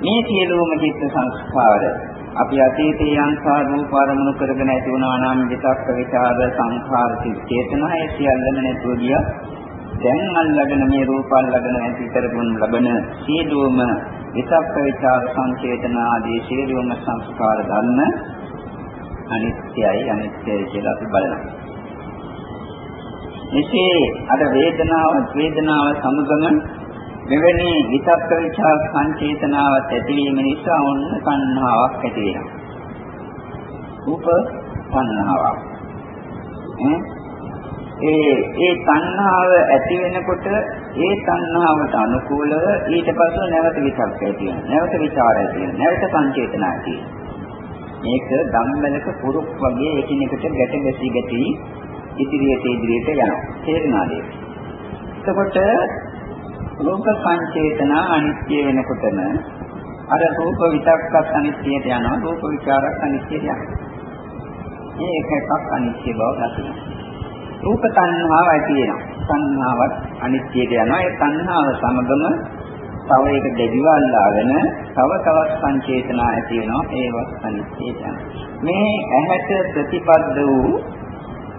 මේ සියලුම චිත්ත සංස්කාර අපි අතීතයේ අංසා රූප ආරමුණු කරගෙන ඇති වුණා නම් විතක්ක විචාර සංඛාර චේතනා ඒ සියල්ලම නැතුව ගියා. දැන් අල්ලගෙන මේ රූප අල්ලගෙන ඇති කරගන්න ලබන සියලුම විතක්ක විචාර සංචේතන ආදී සියලුම සංස්කාර ධර්ම අනිත්‍යයි අනිත්‍යයි කියලා අපි බලනවා. මෙසේ අර වේදනාව වේදනාව සමගම මෙවැනි විතක්ක විචාර සංචේතනාවත් ඇතිවීම නිසා ඔන්න සංහාවක් ඇති වෙනවා. රූප සංහාවක්. ඒ ඒ තණ්හාව ඇති වෙනකොට ඒ තණ්හාවට අනුකූලව ඊට පස්ව නැවත විතක්ක ඇති වෙනවා. නැවත විචාර ඇති වෙනවා. නැවත සංචේතන ඇති වෙනවා. මේක ධම්මලක පුරුක් වගේ එකිනෙකට ගැට ගැසී ගැටි ඉදිරියට ඉදිරියට යනවා. තේරෙනවද? එතකොට රූප සංචේතන අනිත්‍ය වෙනකොටම අර රූප විතක්කත් අනිත්‍යයට යනවා. රූප විචාරත් අනිත්‍යයට යනවා. මේක එකක් අනිත්‍ය බව දකිනවා. රූප තණ්හාව ඇති වෙනවා. තණ්හාවත් අනිත්‍යයට යනවා. ඒ තණ්හාව සමගම තව ඒක දෙවිව අල්ලාගෙන තව තවත් සංචේතනා ඇති වෙනවා. ඒවත් අනිත්‍යය මේ ඇහැට ප්‍රතිපද වූ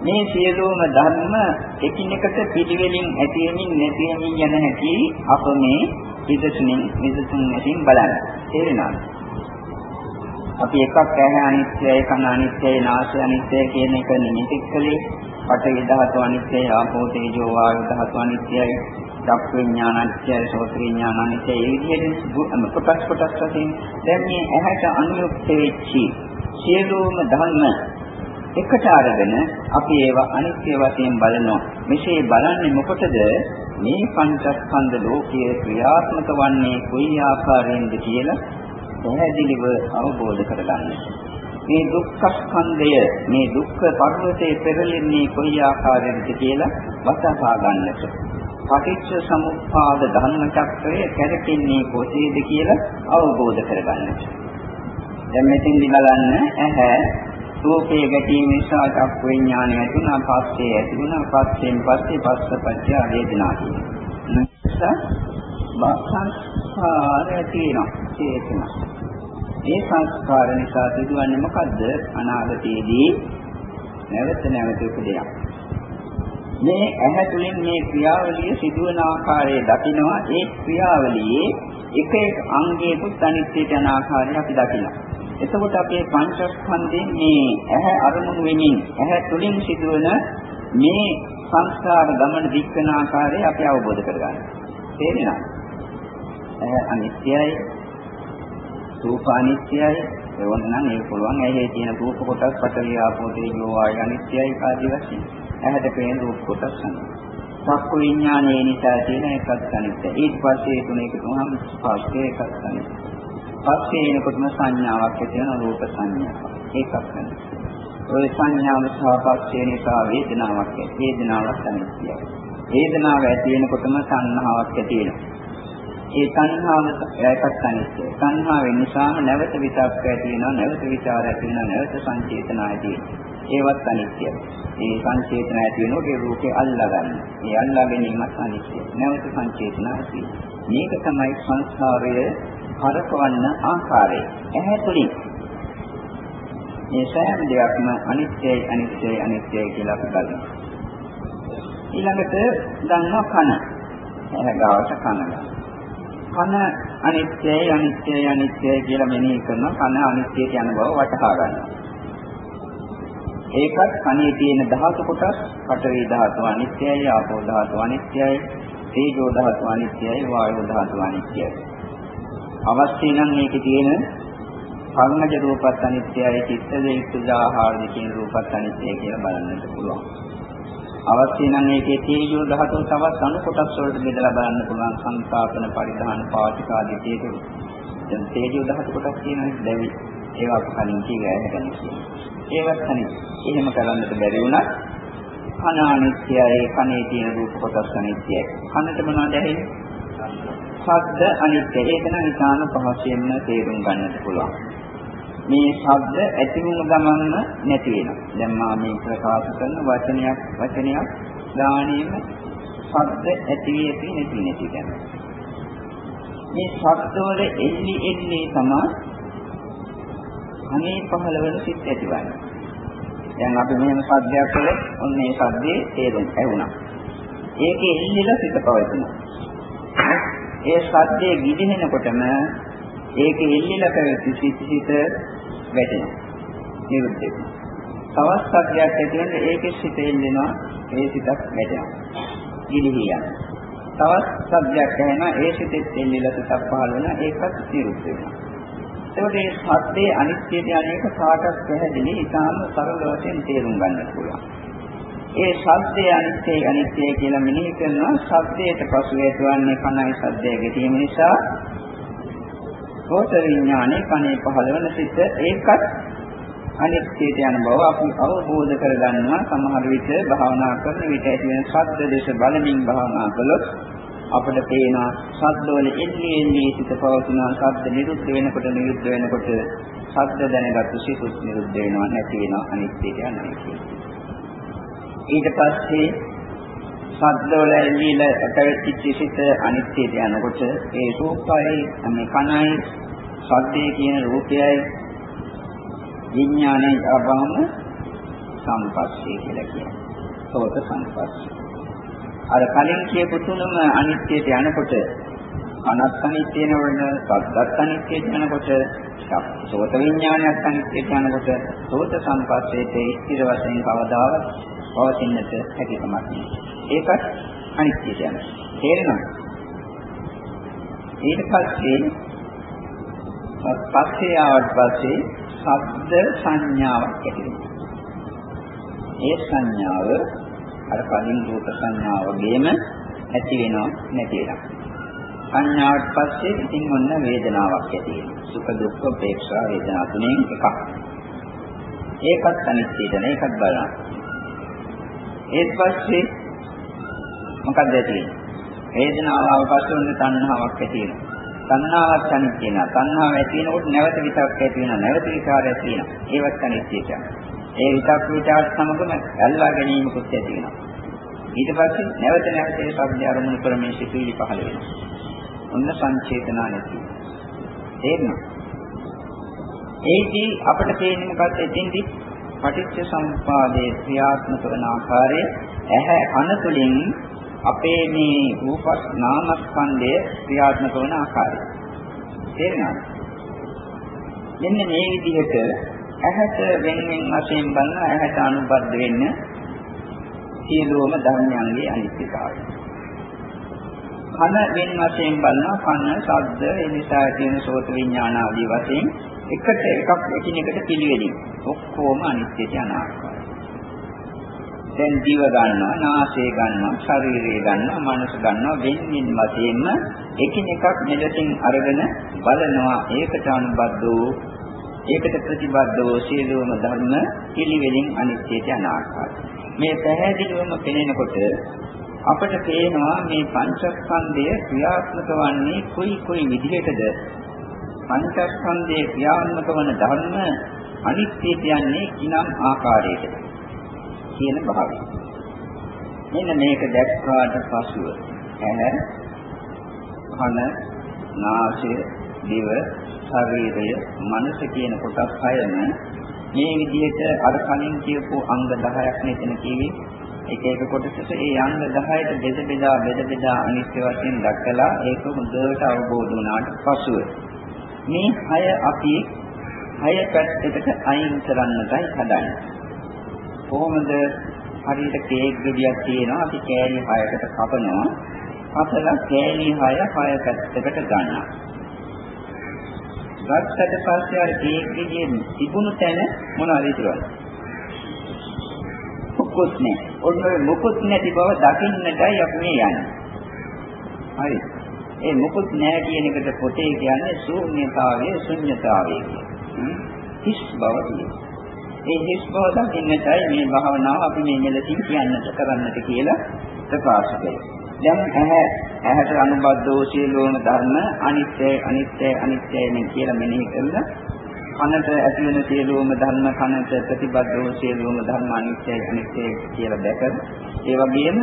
මේ සියලුම ධර්ම එකිනෙකට පිළිවෙලින් ඇතිවෙමින් නැතිවෙමින් යන හැටි අප මේ විදසුනින් විදසුන් වශයෙන් බලන්න. තේරෙනවද? අපි එකක් ඇහැ අනිත්‍යයි කන අනිත්‍යයි නාසය අනිත්‍යයි කියන එක නිමිති කළේ. පඨවි ධාතු අනිත්‍යයි ආපෝ තේජෝ වායු ධාතු අනිත්‍යයි. චක්ක විඥානච්චය සෝත විඥානච්චය ඒ විදිහට කොටස් කොටස් වශයෙන් දැන් මේ ඇහැට අනුයුක්ත වෙච්චි සියලුම ධර්ම එකට අරගෙන අපි ඒවා අනිත්‍ය වශයෙන් බලනවා. මෙසේ බලන්නේ මොකටද? මේ පංචස්කන්ධ ලෝකයේ ක්‍රියාත්මක වන්නේ කොයි ආකාරයෙන්ද කියලා පැහැදිලිව අවබෝධ කරගන්නට. මේ දුක්ඛ ස්කන්ධය මේ දුක්ඛ පර්වතයේ පෙරලෙන්නේ කොයි ආකාරයෙන්ද කියලා වසහා ගන්නට. පටිච්ච සමුප්පාද ධර්ම චක්‍රය කැරකෙන්නේ කොහේද කියලා අවබෝධ කරගන්නට. දැන් මෙතෙන්දි බලන්න ඇහැ රූපේ ගැටීම නිසා චක්ක විඥානය ඇති වුණා පස්සේ ඇති වුණා පස්සෙන් පස්සේ පස්සපච්චය වේදනා කියනවා. සංස්කාරය තියෙනවා චේතනා. ඒ සංස්කාර නිසා සිදුවන්නේ මොකද්ද? අනාගතයේදී නැවත නැවත උපදිනවා. මේ ඇහැ තුළින් මේ ක්‍රියාවලිය සිදුවන ආකාරය දකිනවා ඒ ක්‍රියාවලියේ එක එක අංගයකට අනිත්‍යයට යන ආකාරය අපි දකිනවා. එතකොට අපේ පංචස්කන්ධයෙන් මේ ඇහැ අරමුණු වෙමින් ඇහැ තුළින් සිදුවන මේ සංස්කාර ගමන දික්කන ආකාරය අපි අවබෝධ කරගන්නවා. තේරෙනවද? ඇහැ අනිත්‍යයි, රූප අනිත්‍යයි. ඒවනම් ඒක පුළුවන් ඇහි තියෙන රූප කොටස් පටලිය ආපෝ තේජෝ වායු අනිත්‍යයි ආදී වශයෙන්. ඇහැට පේන රූප කොටස් අනිත්‍යයි. චක්කු විඥානයේ නිසා තියෙන එකත් අනිත්‍යයි. ඊට පස්සේ තුන එකතු වුණාම ස්පර්ශය එකත් අනිත්‍යයි. පස්සේ එනකොටම සංඥාවක් ඇති වෙන රූප සංඥාවක්. ඒකක් වෙනවා. ඔය සංඥාව සහ පස්සේ නිසා වේදනාවක් ඇති. වේදනාවක් අනිත්‍යයි. වේදනාව ඇති වෙනකොටම සංහාවක් ඇති වෙනවා. ඒ සංහාව ඒකත් අනිත්‍යයි. සංහාවෙන් නිසා නැවත විතක්ක ඇති වෙනවා, නැවත විචාර ඇති වෙනවා, නැවත සංචේතන ඇති වෙනවා. ඒවත් අනිත්‍යයි. මේ සංචේතන ඇති වෙනකොට ඒ රූපේ අල්ලා ගන්න. ඒ අල්ලා ගැනීමත් අනිත්‍යයි. නැවත සංචේතන ඇති මේක තමයි සංස්කාරයේ කරකවන්න ආකාරය. ඇහැ තුලින් මේ සෑම දෙයක්ම අනිත්‍යයි අනිත්‍යයි අනිත්‍යයි කියලා අපි බලනවා. ඊළඟට ගන්නවා කන. ඇහැ ගාවට කන කන අනිත්‍යයි අනිත්‍යයි අනිත්‍යයි කියලා මෙනෙහි කරනවා. කන අනිත්‍යයට යන බව වටහා ගන්නවා. ඒකත් කනේ තියෙන ධාතු කොටස් පඨවි ධාතුව අනිත්‍යයි ආපෝ ධාතුව අනිත්‍යයි තේජෝ ධාතුව අනිත්‍යයි වායෝ ධාතුව අනිත්‍යයි අවශ්‍ය නම් මේකේ තියෙන කර්මජ රූපත් අනිත්‍යයි, චිත්තජ ඉස්සදාහාර දෙකේ රූපත් අනිත්‍යයි කියලා බලන්නත් පුළුවන්. අවශ්‍ය නම් මේකේ තේජෝ ධාතුව තවත් අණු කොටස් වලට බෙදලා බලන්න පුළුවන් සංස්ථාපන පරිධාන පාටික ආදී තේජෝ. දැන් තේජෝ ධාතු කොටස් තියෙනවා දැවි. ඒවා කලින් කිව්වා හැදෙන ඒවත් අනිත්. එහෙම කරන්නට බැරි වුණත් කන අනිත්‍යයි, කනේ තියෙන රූප කොටස් අනිත්‍යයි. කනට මොනවද ඇහෙන්නේ? ශබ්ද අනිත්‍ය. ඒක නම් ඉතාම පහසුවෙන්ම තේරුම් ගන්නට පුළුවන්. මේ ශබ්ද ඇති වුණු ගමන්ම නැති වෙනවා. දැන් මා මේ ප්‍රකාශ කරන වචනයක් වචනයක් දාණයෙම ශබ්ද ඇති වී ඇති නැති නැති යනවා. මේ ශබ්දවල එල්ලි එල්ලි තමයි අනේ පහළ වෙන සිත් ඇතිවන්නේ. දැන් අපි මෙහෙම ශබ්දයක් කළොත් ඔන්න මේ ශබ්දයේ තේරුම් ඇහුණා. ඒකේ එල්ලිලා සිත පවතිනවා. ඒ සත්‍යයේ විදිනකොටම ඒකේ එල්ලිලා පැවති සිත් සිත වැටෙනවා. නිරුද්ධ වෙනවා. තවත් සත්‍යයක් ඇති වෙනකොට ඒකේ සිත එල්ලෙනවා ඒ සිතක් වැටෙනවා. ගිලිහි යනවා. තවත් සත්‍යයක් ඇහෙනවා ඒ සිතෙත් එල්ලිලා සිතක් පහළ වෙනවා ඒකත් නිරුද්ධ වෙනවා. එතකොට මේ සත්‍යයේ අනිත්‍යය අනේක කාටත් පැහැදිලි. ඉතාම සරල වශයෙන් තේරුම් ගන්න පුළුවන්. ඒ ශබ්දය අනිත්‍යයි අනිත්‍යයි කියලා මෙනෙහි කරනවා. ශබ්දයට පසු හේතුවන්නේ කනයි ශබ්දය ගැටීම නිසා. රෝත විඥානේ කනේ පහළ වෙන සිත් ඒකත් අනිත්‍යයට යන බව අපි අවබෝධ කරගන්නවා. සමහර විට භාවනා කරන විට ඇති වෙන ශබ්ද දේශ බලමින් භාවනා කළොත් අපිට පේනවා ශබ්දවල එන්නේ එන්නේ සිත පවතින ශබ්ද නිරුද්ධ වෙනකොට නිරුද්ධ වෙනකොට ශබ්ද දැනගත්තු සිතුත් නිරුද්ධ වෙනවා නැති වෙනවා අනිත්‍යයට යනවා කියන්නේ ඊට පස්සේ සද්දවල ඇලිලා පැවතිච්ච සිත අනිත්‍යයට යනකොට ඒ රූපයයි මේ කනයි සද්දේ කියන රූපයයි විඥානයේ අබහම සම්පස්සේ කියලා කියනවා. සෝත සම්පස්සේ. අර කලින් කියපු තුනම අනිත්‍යයට යනකොට අනත් අනිත්‍ය වෙනවන සද්දත් අනිත්‍යයට යනකොට සෝත විඥානයත් අනිත්‍යයට යනකොට සෝත සම්පස්සේට ස්ථිර වශයෙන් කවදාවත් පවතින්නට හැකියාවක් නැහැ. ඒකත් අනිත්‍ය කියන්නේ. තේරෙනවද? ඊට පස්සේ පස්සේ ආවට පස්සේ ශබ්ද සංඥාවක් ඇති ඒ සංඥාව අර කලින් රූප සංඥාව වගේම ඇති වෙනව නැති වෙනවා. සංඥාවට පස්සේ ඉතින් ඔන්න වේදනාවක් ඇති වෙනවා. සුඛ දුක්ඛ උපේක්ෂා වේදනා තුනෙන් එකක්. ඒකත් අනිත්‍යද ඒකත් බලන්න. ඒත් පස්සේ මොකක්ද ඇති වෙන්නේ? වේදනාව අවපස්සේ ඔන්න තණ්හාවක් ඇති වෙනවා. තණ්හාවක් අනිත්‍ය නා. තණ්හාව ඇති වෙනකොට නැවත විතක් ඇති වෙනවා. නැවත විකාරය ඇති වෙනවා. ඒවත් අනිත්‍ය කියන්නේ. ඒ විතක් විචාර සමගම ඇල්ලා ගැනීමකුත් ඇති වෙනවා. ඊට පස්සේ නැවත නැවත ඒ ශබ්ද අරමුණු කරමින් සිතුවිලි පහළ වෙනවා. ඔන්න සංචේතනා නැති. තේරෙනවද? ඒකී අපිට තේරෙන්නේ මොකක්ද එතෙන්දි පටිච්ච සමුප්පාදයේ ක්‍රියාත්මක වන ආකාරය ඇහැ කන තුලින් අපේ මේ රූප නාමස්කන්ධය ක්‍රියාත්මක වන ආකාරය. තේරෙනවද? මෙන්න මේ විදිහට ඇහැට වෙන වෙන වශයෙන් බලන ඇහැට අනුබද්ධ වෙන්න සියලුම ධර්මයන්ගේ අනිත්‍යතාවය. කන වෙන වශයෙන් බලනවා කන, ශබ්ද, ඒ නිසා තියෙන සෝත විඥාන ආදී වශයෙන් එකට එකක් එකිනෙකට පිළිවෙලින් ඔක්කොම අනිත්‍යයට අනාත්මයි. දැන් ජීව ගන්නවා, නාසය ගන්නවා, ශරීරය ගන්නවා, මනස ගන්නවා වෙන්මින් වශයෙන්ම එකිනෙකක් මෙලෙසින් අරගෙන බලනවා ඒකට අනුබද්ධ වූ ඒකට ප්‍රතිබද්ධ වූ සියලුම ධර්ම පිළිවෙලින් අනිත්‍යයට අනාත්මයි. මේ පැහැදිලිවම පෙනෙනකොට අපට පේනවා මේ පංචස්කන්ධය ක්‍රියාත්මක වන්නේ කොයි කොයි විදිහටද පංචස්කන්ධයේ ක්‍රියාත්මක වන ධර්ම අනිත්‍ය කියන්නේ කිනම් ආකාරයකද කියන භාවය. මෙන්න මේක දැක්කාට පසුව ඇහැ කන නාසය දිව ශරීරය මනස කියන කොටස් හයම මේ විදිහට අර කලින් කියපු අංග 10ක් මෙතන කිවි එක එක කොටසට ඒ අංග 10ට බෙද බෙදා බෙද බෙදා අනිත්‍ය වශයෙන් දක්වලා ඒක හොඳට අවබෝධ වුණාට පසුව මේ හය අපි හය පැත්තකට අයින් කරන්නටයි හදන්නේ. කොහොමද හරියට කේක් ගෙඩියක් තියෙනවා අපි කෑලි හයකට කපනවා. කපලා කෑලි හය හය පැත්තකට ගන්නවා. ගත්තට පස්සේ අර කේක් ගෙඩියේ තිබුණු තැන මොනවද ඉතුරුවන්නේ? මොකුත් නැහැ. ඔන්න ඔය මොකුත් නැති බව දකින්නටයි අපි මේ යන්නේ. හරි. ඒ මොකුත් නැහැ කියන එකට පොතේ කියන්නේ ශූන්‍යතාවය ශුන්‍යතාවය කියන්නේ. හිස් බව කියන්නේ. ඒ හිස් බව දකින්නටයි මේ භාවනාව අපි මේ මෙලෙසින් කියන්නට කරන්නට කියලා ප්‍රකාශ කළේ. දැන් ඇහැ ඇහැට අනුබද්ධ වූ සියලුම ධර්ම අනිත්‍ය අනිත්‍ය අනිත්‍යයි කියලා මෙනෙහි කරලා කනට ඇති වෙන සියලුම ධර්ම කනට ප්‍රතිබද්ධ වූ සියලුම ධර්ම අනිත්‍යයි අනිත්‍යයි කියලා දැක ඒ වගේම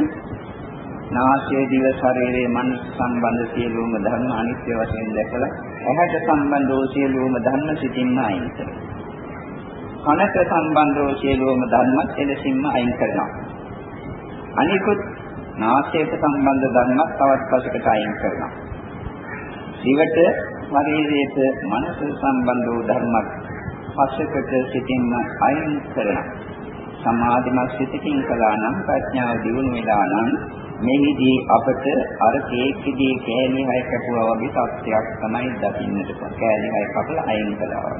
නාසය දිව ශරීරයේ මනස සම්බන්ධ සියලුම ධර්ම අනිත්‍ය වශයෙන් දැකලා ඇහැට සම්බන්ධ වූ සියලුම ධර්ම සිතින්ම අයින් කරනවා. කනට සම්බන්ධ වූ සියලුම ධර්මත් එලෙසින්ම අයින් කරනවා. අනිකුත් නාසයට සම්බන්ධ ධර්මත් තවත් පසකට අයින් කරනවා. දිවට ශරීරයට මනස සම්බන්ධ වූ ධර්මත් පසකට සිතින්ම අයින් කරනවා. සමාධිමත් සිතකින් කළා නම් ප්‍රඥාව දියුණු වෙලා නම් මෙහිදී අපට අර කේක්කදී කෑලි හය කැපුවා වගේ තත්ත්වයක් තමයි දකින්නට කෑලි හය කපලා අයින් කළා.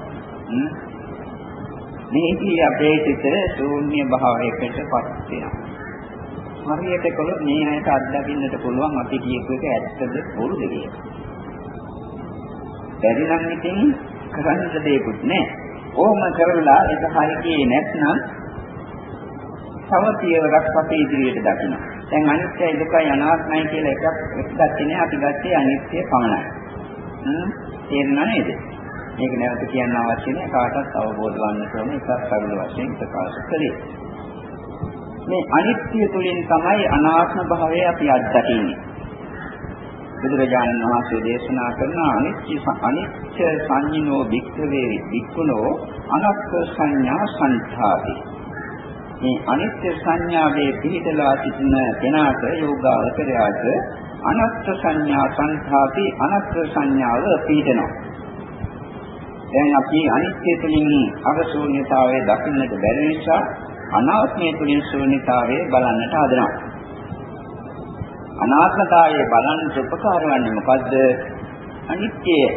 මේකී අපේ සිත ශූන්‍ය භාවයකටපත් වෙනවා. හරියට කළොත් මේ ඇයට අත්දකින්නට පුළුවන් අපි කියපු එක ඇත්තද බොරුද කියලා. බැරි නම් ඉතින් කරන්න දෙයක්වත් නැහැ. ඕම කරලා ඒක හරියන්නේ නැත්නම් තව පියවරක් අපේ ඉදිරියට දකිනවා. දැන් අනිත්‍යයි දුකයි අනාත්මයි කියලා එකක් ගත්තේ නෑ අපි ගත්තේ අනිත්‍ය පමණයි. හ්ම් තේරුණා නේද? මේක නැවත කියන්න අවශ්‍ය නෑ කාටවත් අවබෝධ වන්න ඕන එකක් සරල වශයෙන් ප්‍රකාශ කළේ. මේ අනිත්‍ය තුළින් තමයි අනාත්ම භාවය අපි අත්දකින්නේ. බුදුරජාණන් වහන්සේ දේශනා කරන අනිත්‍ය අනිත්‍ය සංඤිනෝ භික්ඛවේ භික්ඛුනෝ අනත්ත් සංඥා සංඛාති මේ අනිත්‍ය සංඥාවේ පිහිටලා සිටින කෙනාට යෝගාවචරයාට අනත්ත් සංඥා සංඛාපි අනත්ත් සංඥාව පිහිටනවා. දැන් අපි අනිත්‍ය තුලින් අරශූන්‍යතාවයේ දකින්නට බැරි නිසා අනාත්මය තුලින් ශූන්‍යතාවයේ බලන්නට හදනවා. අනාත්මතාවයේ බලන්න උපකාර වන්නේ මොකද්ද? අනිත්‍යය.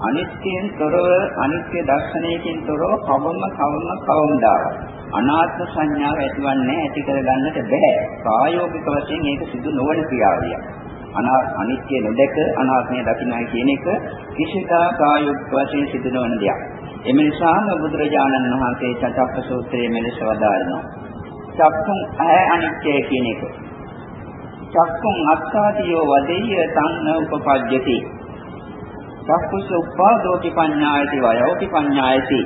අනිත්‍යයෙන් තොරව අනිත්‍ය දර්ශනයකින් තොරව කවම කවම කවමදාවත් අනාත්ම සංඥාව ඇතිවන්නේ ඇති කරගන්නට බෑ. ප්‍රායෝගික වශයෙන් ඒක සිදු නොවන ක්‍රියාවලියක්. අනිත්‍ය නොදක අනාත්මය දකින්නයි කියන එක කිසිදා කායුක් වශයෙන් සිදු නොවන දෙයක්. එම නිසාම බුදුරජාණන් වහන්සේ චතප්ප සූත්‍රයේ මෙලෙස වදාළනවා. චක්කුන් ඇය අනිත්‍ය කියන එක. චක්කුන් අත්තාතියෝ වදෙය්‍ය තන්න උපපජ්ජති. චක්කුස උපාදෝති පඤ්ඤායති වයෝති පඤ්ඤායති.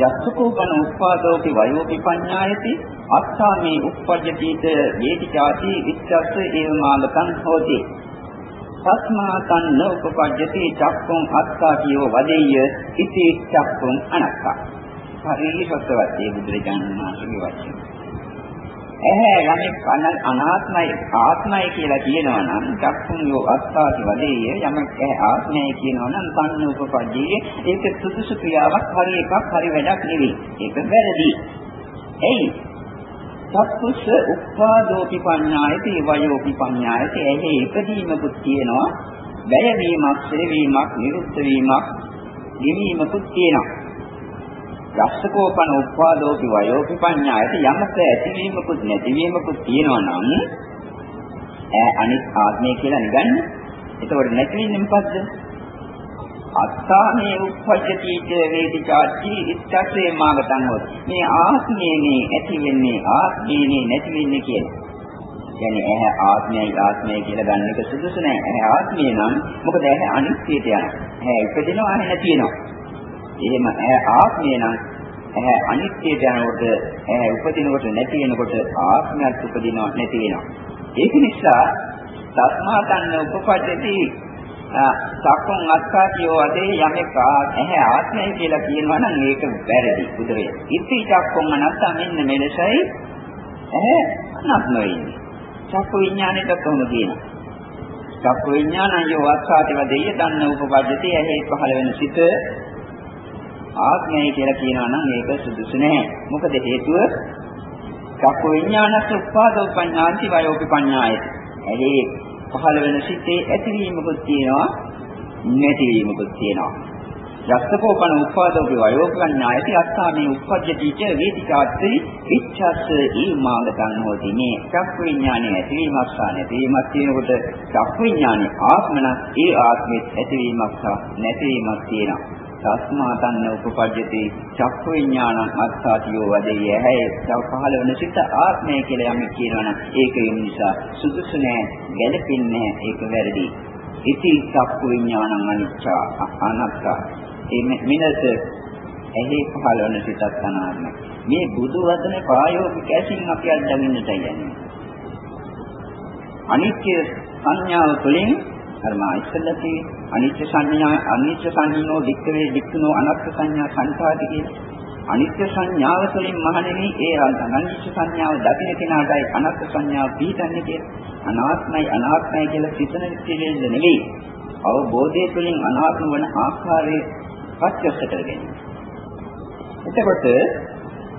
යස්සකෝපන උපාදෝති වයෝති පඤ්ඤායති. අත්තාමේ උපපජ්ජතිත වේති ചാති ඉච්ඡස්ස ඒව මාලකං හෝති. තස්මා තන්න උපපජ්ජති චක්කුන් අත්තාතියෝ වදෙය්‍ය ඉති චක්කුන් අනක්ඛා. හරි සත්‍යවත් මේ බුදුරජාණන් වහන්සේගේ වචන. ඇහැ යමෙක් අනාත්මයි ආත්මයි කියලා කියනවා නම් චක්කුන්‍යෝ අත්තාති වදේය යමෙක් ඇහැ ආත්මයි කියනවා නම් සංනූපපජ්ජේ ඒක සුදුසු ක්‍රියාවක් හරි එකක් හරි වැඩක් නෙවෙයි ඒක වැරදි එයි චක්කුස උපාදෝපි පඤ්ඤායති වයෝපි පඤ්ඤායති එහි ඉදීමකුත් තියෙනවා වැයවීමක් ශ්‍රේවීමක් නිරුද්ධ වීමක් ගෙවීමකුත් තියෙනවා යස්සකෝපන උපාදෝපි වයෝපි පඤ්ඤායති යමක ඇතිවීමකුත් නැතිවීමකුත් තියෙනවා නම් ඈ අනිත් ආත්මය කියලා නිගන්න. එතකොට නැති වෙන්නේ මොකද්ද? අත්තානේ උප්පජ්ජතිච වේදිකාචි ඉත්තසේ මාගතං හොත්. මේ ආත්මයේ මේ ඇති වෙන්නේ ආත්මයේ නැති වෙන්නේ කියලා. කියන්නේ ඇහැ ආත්මයයි ආත්මය කියලා ගන්න එක සුදුසු නෑ. ඇහැ ආත්මය නම් මොකද ඇහැ අනිත්‍යයට යනවා. ඇහැ ඉපදෙනවා ඇහැ නැති වෙනවා. එහෙම ඇහැ ආත්මය නම් ඇහැ අනිත්‍යයට යනකොට ඇහැ උපදිනකොට නැති වෙනකොට ආත්මයක් උපදිනව නැති වෙනවා. ඒක නිසා තස්මාතන්න උපපජ්ජති සක්කොන් අත්කාතියෝ අදේ යමෙක් ඇහැ ආත්මය කියලා කියනවා නම් ඒක වැරදි බුදුරේ. ඉති චක්කොන් අනත්ත මෙන්න මෙලෙසයි ඇහැ අනාත්ම වෙන්නේ. චක්ක විඥානෙට කොහොමද කියනවා? චක්ක විඥානයෝ අත්කාතිව දෙය දන්න උපපජ්ජති ඇහි පහළ වෙන සිත ආත්මය කියලා කියනවා නම් ඒක සුදුසු නැහැ. මොකද හේතුව චක්ක විඥානස්ස උපාදෝ පඤ්ඤාන්ති වයෝපි පඤ්ඤායති. එහි පහළ වෙන සිතේ ඇතිවීමකුත් තියෙනවා නැතිවීමකුත් තියෙනවා. යක්ෂකෝපන උපාදෝපි වයෝපි පඤ්ඤායති අත්තාමේ උපජ්ජතිච වේදිකාත්ති ඉච්ඡස්ස ඊමාගතං හෝති මේ චක්ක විඥානයේ ඇතිවීමක් සහ නැතිවීමක් තියෙනකොට චක්ක විඥානයේ ආත්මන ඒ ආත්මෙත් ඇතිවීමක් සහ නැතිවීමක් තියෙනවා. තස්මාතන්න උපපජ්ජති චක්ඛු විඥානං අත්ථාතියෝ වදෙය ඇහැ පහළ වෙන සිත ආත්මය කියලා යමක් කියනවනම් ඒක ඒ නිසා සුදුසු නෑ ගැළපෙන්නේ ඒක වැරදි. ඉති චක්ඛු විඥානං අනිච්චා අනාත්තා. මේ මිනස ඇහි පහළ වෙන සිතත් අනාත්මයි. මේ බුදු වදනේ ප්‍රායෝගික ඇසින් අපි අත්දකින්නට යන්නේ. අනිත්‍ය සංඥාව තුළින් අර මා ඉස්සෙල්ලා කිව්වේ අනිත්‍ය සංඥා අනිත්‍ය සංඥෝ වික්කවේ වික්කනෝ අනත්ත් සංඥා සංඛාති කියන අනිත්‍ය සංඥාව තුළින් මහණෙනි ඒ අනිත්‍ය සංඥාව දකින්න කෙනාටයි අනත්ත් සංඥාව පිටන්නේ කියලා. අනාත්මයි අනාත්මයි කියලා සිතන විදිහේ නෙවෙයි. අවබෝධය තුළින් අනාත්ම වන ආකාරයේ පත්‍යස්ස කරගෙන එතකොට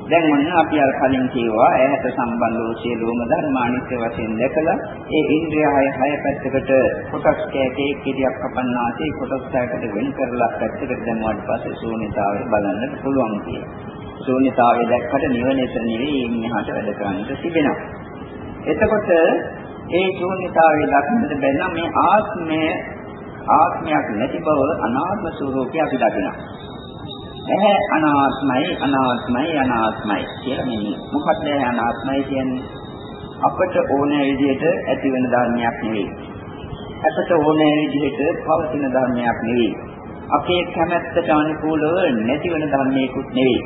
දැන් මොන අපි අර කලින් කියවා ඇහැට සම්බන්ධ වූ සියලුම ධර්ම අනිත්‍ය වශයෙන් දැකලා ඒ ඉන්ද්‍රිය හය හය පැත්තකට කොටස් කෑකේ කිරියක් කපන්නාසේ කොටස් කෑකට වෙන් කරලා පැත්තකට දැමුවාට පස්සේ ශූන්‍යතාවය බලන්නට පුළුවන් කියලා. ශූන්‍යතාවය දැක්කට නිවනේතර නෙවෙයි මෙහාට වැඩ කරන්නට තිබෙනවා. එතකොට ඒ ශූන්‍යතාවය දකින්නට බැන්න මේ ආත්මය ආත්මයක් නැති බව අනාත්ම ස්වરૂපය අපි දකිනවා. ඇහැ අනාත්මයි අනාත්මයි අනාත්මයි කියලා මෙන්න. මොකක්ද අනාත්මයි කියන්නේ? අපට ඕනෑ විදිහට ඇති වෙන ධර්මයක් නෙවෙයි. අපට ඕනෑ විදිහට පවතින ධර්මයක් නෙවෙයි. අපේ කැමැත්තට අනුකූලව නැති වෙන ධර්මයකුත් නෙවෙයි.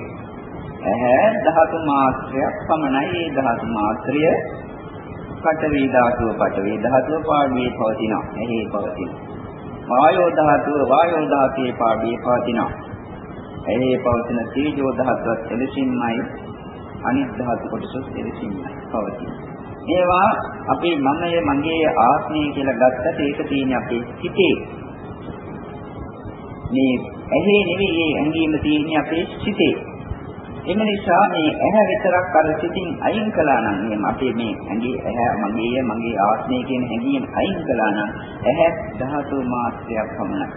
ඇහැ ධාතු මාත්‍රයක් පමණයි. ඒ ධාතු මාත්‍රය පඨවි ධාතුව පඨවි ධාතුව පාඩියේ පවතිනවා. එහි පවතිනවා. වායෝ ධාතුව වායෝ ධාතුවේ පාඩියේ පවතිනවා. ඇහි පවතින තීජෝ ධාතුවත් එලෙසින්මයි අනිත් ධාතු කොටසත් එලෙසින්මයි පවතින. ඒවා අපේ මමය මගේ ආත්මය කියලා ගත්තට ඒක තියෙන්නේ අපේ සිතේ. මේ ඇහි නෙවෙයි ඇඟීම තියෙන්නේ අපේ සිතේ. එම නිසා මේ ඇහැ විතරක් අර සිතින් අයින් කළා නම් එහෙනම් අපේ මේ ඇඟේ ඇහැ මගේ මගේ ආත්මය කියන හැඟීම අයින් කළා නම් ඇහැ ධාතු මාත්‍රයක් පමණයි.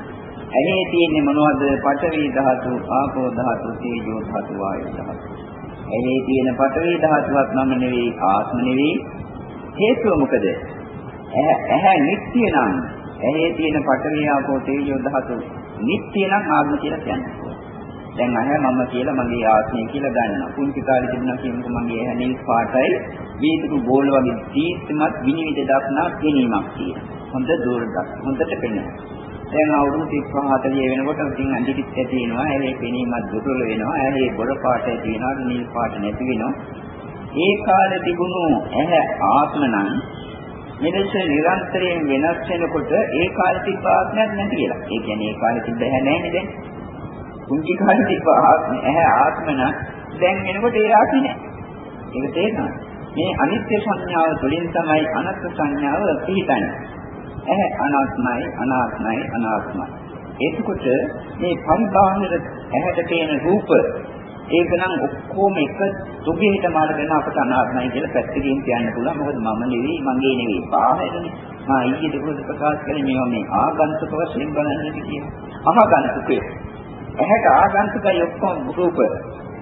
ඇහි තියෙන්නේ මොනවද? පඨවි ධාතු, ආපෝ ධාතු, තේජෝ ධාතු, වායු ධාතු. ඇහි තියෙන පඨවි ධාතුවක් නම නෙවෙයි, ආත්ම නෙවෙයි. හේතුව මොකද? ඇහැ නිට්ටිය නම් ඇහි තියෙන පඨවි ආපෝ තේජෝ ධාතු නිට්ටිය නම් ආත්ම කියලා කියන්නේ. දැන් අහ මම කියලා මගේ ආත්මය කියලා ගන්නවා. කුංචි කාලේ තිබුණා කියනකොට මගේ ඇහැ නිල් පාටයි වීදුරු බෝල වගේ දීප්තිමත් විනිවිද දක්නා පෙනීමක් තියෙනවා. හොඳ දුරක් හොඳට පෙනෙනවා. දැන් අවුරුදු 35 40 වෙනකොට ඉතින් අඳිටිත් ඇති වෙනවා. ඇහි පෙනීමත් දුර්වල වෙනවා. ඇහි බොර පාට ඇති වෙනවා. නිල් පාට නැති වෙනවා. ඒ කාලේ තිබුණු ඇහැ ආත්ම නම් මෙලෙස නිරන්තරයෙන් වෙනස් වෙනකොට ඒ කාලේ තිබ්බ ආත්මයක් නැති කියලා. ඒ කියන්නේ ඒ කාලේ තිබ්බ ඇහැ නැහැ නේද? කුංචි කාලේ තිබ්බ ආත්ම ඇහැ ආත්ම නම් දැන් වෙනකොට ඒ ආත්මෙ නැහැ. ඒක තේරෙනවද? මේ අනිත්‍ය සංඥාව තුළින් තමයි අනත්ත් සංඥාව පිහිටන්නේ. ඇහැ අනාත්මයි අනාත්මයි අනාත්මයි. එතකොට මේ පරිබාහිර ඇහැට පේන රූප ඒක නම් ඔක්කොම එක තුගෙහිට මාර්ගන අපට අනාත්මයි කියලා පැත්තකින් කියන්න පුළුවන්. මොකද මම නෙවෙයි, මගේ නෙවෙයි. බාහිරනේ. මා ඊයේ දෙකද ප්‍රකාශ කළේ මේවා මේ ආගන්තුක වශයෙන් බලන්නේ කියලා. අහගන්තුකේ. ඇහැට ආගන්තුකයි ඔක්කොම රූප.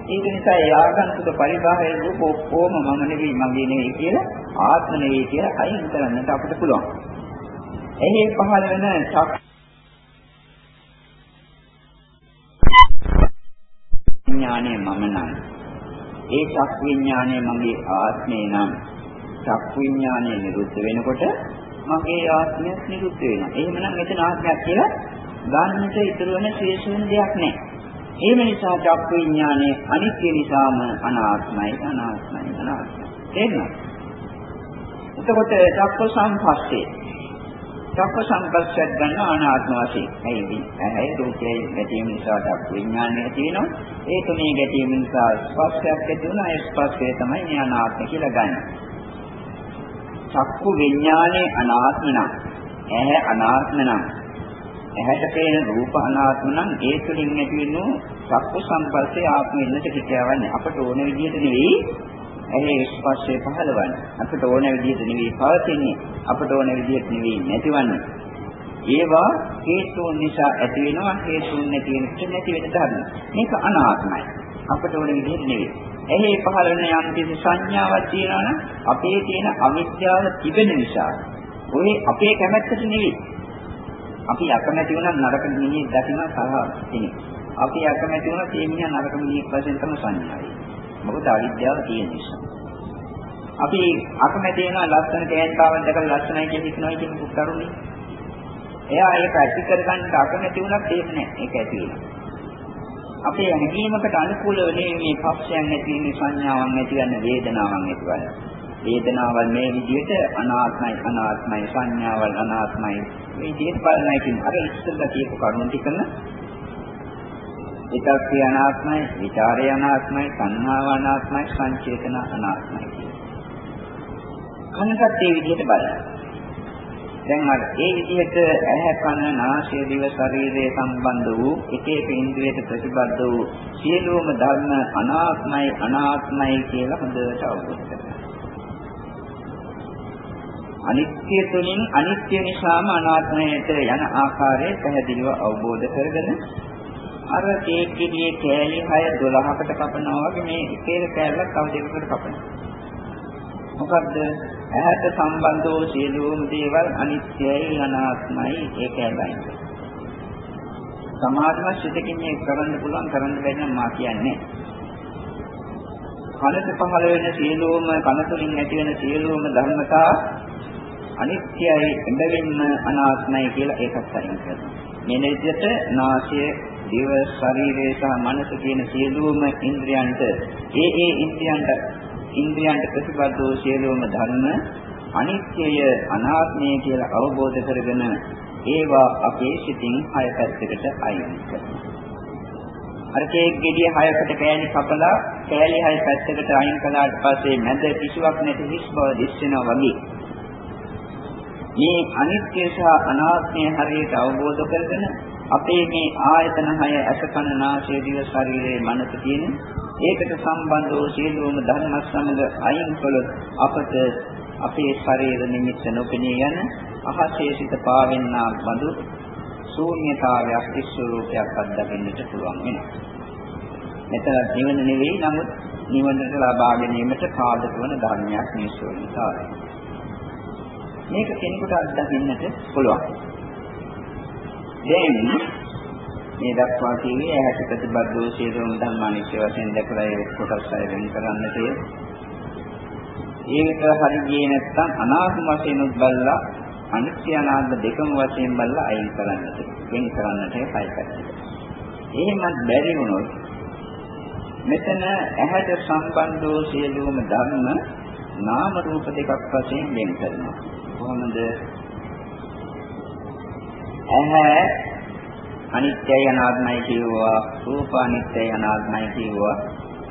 ඒක නිසා ඒ ආගන්තුක පරිබාහිර රූප ඔක්කොම මම නෙවෙයි, මගේ නෙවෙයි කියලා ආත්ම නෙවෙයි කියලා අයින් කරන්නට අපිට පුළුවන්. එහි පහළ වෙන විඥානය මම නම් ඒ චක් විඥානය මගේ ආත්මය නම් චක් විඥානය නිරුද්ධ වෙනකොට මගේ ආත්මය නිරුද්ධ වෙනවා. එහෙමනම් මෙතන ආත්මයක් කියලා ගන්නට ඉතුරු වෙන ශේෂුන් දෙයක් නැහැ. ඒ නිසා චක් විඥානය අනිත්‍ය නිසාම අනාත්මයි අනාත්මයි අනාත්මයි. තේරෙනවද? එතකොට චක්ක සංපස්සේ චක්ක සංපස්සයක් ගන්න අනාත්ම වශයෙන්. ඇයි ඇයි රූපයයි ගැටීම නිසා චක්ක විඥානය තියෙනවා. ඒ තුනේ ගැටීම නිසා ස්පර්ශයක් ඇති වෙනවා. ඒ ස්පර්ශය තමයි මේ අනාත්ම කියලා ගන්න. චක්කු විඥානේ අනාත්ම නම් ඇහැ අනාත්ම නම් ඇහැට පේන රූප අනාත්ම නම් ඒ තුලින් ඇති වෙන චක්කු සංපස්සේ ආත්ම වෙන්නට කියාවන්නේ අපට ඕන විදිහට නෙවෙයි ඇහි ස්පර්ශය පහළවන්නේ. අපිට ඕන විදිහට නෙවෙයි පවතින්නේ. අපිට ඕන විදිහට නෙවෙයි නැතිවන්නේ. ඒවා හේතුන් නිසා ඇති වෙනවා හේතුන් නැති වෙනකොට නැති වෙන ධර්ම. මේක අනාත්මයි. අපිට ඕන විදිහට නෙවෙයි. එහි පහළ වෙන යම් කිසි සංඥාවක් තියෙනවා නම් අපේ තියෙන අවිද්‍යාව තිබෙන නිසා ඔය අපේ කැමැත්තට නෙවෙයි. අපි අකමැති වුණා නරක මිනිහෙක් දකින්න සලහ කෙනෙක්. අපි අකමැති වුණා ඒ මිනිහා නරක මිනිහෙක් වශයෙන් තමයි සංඥාවයි. මොකද අවිද්‍යාව තියෙන නිසා. අපි අකමැති වෙන ලස්සන කෑන්තාවක් දැකලා ලස්සනයි කියලා හිතනවා කියන පුතරුනේ. එයා ඒක ඇති කරගන්න අකමැති වුණත් ඒක නෑ. ඒක ඇති වෙනවා. අපේ හැඟීමකට අනුකූලව මේ පක්ෂයන් ඇති වෙන සංඥාවන් ඇති ගන්න වේදනාවන් ඇති කරනවා. වේදනාවල් මේ විදිහට අනාත්මයි අනාත්මයි සංඥාවල් අනාත්මයි මේ විදිහට බලනයි කියන්නේ අර ඉස්සෙල්ලා කියපු කරුණු ටිකන විතක්කය අනාත්මයි, විචාරය අනාත්මයි, සංහාව අනාත්මයි, සංචේතන අනාත්මයි කනකට ඒ විදිහට බලන්න. දැන් අර ඒ විදිහට ඇහැ කන නාසය දිව ශරීරය සම්බන්ධ වූ එක එක ඉන්ද්‍රියට ප්‍රතිබද්ධ වූ සියලුම ධර්ම අනාත්මයි අනාත්මයි කියලා හොඳට අවබෝධ කරගන්න. අනිත්‍ය තුලින් අනිත්‍ය නිසාම අනාත්මයට යන ආකාරය පැහැදිලිව අවබෝධ කරගෙන අර කේක් ගෙඩියේ කෑලි 6 12කට කපනවා වගේ මේ එක කෑල්ලක් තව දෙකකට කපනවා. මොකද්ද? ඇහැට සම්බන්ධ වූ සියලුම දේවල් අනිත්‍යයි අනාත්මයි ඒකයි. සමාධිමත් සිතකින් මේ කරන්න පුළුවන් කරන්න බැරි නම් මා කියන්නේ. කනට පහළ වෙන සියලුම කන තුලින් ඇති වෙන සියලුම ධර්මතා අනිත්‍යයි එබැවින්ම අනාත්මයි කියලා ඒකත් අයින් කරනවා. මේ විදිහට නාසය දිව ශරීරය සහ මනස කියන සියලුම ඉන්ද්‍රයන්ට ඒ ඒ ඉන්ද්‍රයන්ට ඉන්ද්‍රයන්ට ප්‍රතිබද්ධ වූ සියලුම ධර්ම අනිත්‍යය අනාත්මය කියලා අවබෝධ කරගෙන ඒවා අපේ සිතින් හය පැත්තකට අයින් කරනවා. අර කේක් ගෙඩිය හයකට කෑලි කපලා කෑලි හය පැත්තකට අයින් කළාට පස්සේ මැද කිසිවක් නැති හිස් බව දිස් වෙනවා වගේ මේ අනිත්‍ය සහ අනාත්මය හරියට අවබෝධ කරගෙන අපේ මේ ආයතන හය ඇස කන නාසය දිව ශරීරයේ මනස කියන ඒකට සම්බන්ධ වූ සියලුම ධර්ම සමග අයින් කළොත් අපට අපේ ශරීර නිමිත්ත නොපෙනී යන අහසේ සිට පාවෙන්නා බඳු ශූන්‍යතාවයක් ස්වરૂපයක් අත්දකින්නට පුළුවන් වෙනවා. මෙතන නිවන නෙවෙයි නමුත් නිවනට ලබා ගැනීමට පාදක වන ධර්මයක් මේ ශූන්‍යතාවය. මේක කෙනෙකුට අත්දකින්නට පුළුවන්. දැන් මේ දක්වා කියන්නේ ඇහැට ප්‍රතිබද්ධ සියලුම ධර්මානිත්‍ය වශයෙන් දැකලා ඒ කොටස් අය වෙන කරන්නට ඒක හරි ගියේ නැත්නම් අනාත්ම වශයෙන් උද්බල්ලා අනිත්‍ය අනාත්ම දෙකම වශයෙන් බලලා අයින් කරන්නට වෙන කරන්නට හයි පැත්තට. එහෙමත් බැරි වුණොත් මෙතන ඇහැට සම්බන්ධ වූ සියලුම ධර්ම නාම රූප දෙකක් වශයෙන් වෙන් කරනවා. කොහොමද? ඇහැ අනිත්‍යයි අනාත්මයි කියුවා, රූප අනිත්‍යයි අනාත්මයි කියුවා.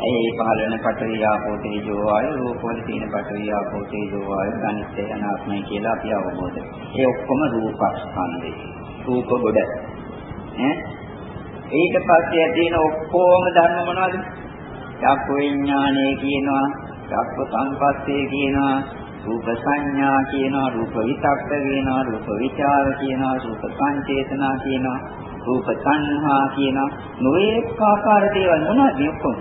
ඒ පහළ වෙන පඨවි ආපෝ තේජෝ වායු රූපවල තියෙන පඨවි ආපෝ තේජෝ වායු අනිත්‍ය අනාත්මයි කියලා අපි අවබෝධ. ඒ ඔක්කොම රූපස්කන්ධේ. රූප ගොඩ. ඈ ඊට පස්සේ තියෙන ඔක්කොම ධර්ම මොනවද? චක්ක විඥානය කියනවා, චක්ක සංපස්සේ කියනවා, රූප සංඥා කියනවා, රූප විතක්ක කියනවා, රූප විචාර කියනවා, රූප සංචේතනා කියනවා, රූප සංහා කියනවා. නොඒක ආකාර දේවල් මොනවද ඔක්කොම?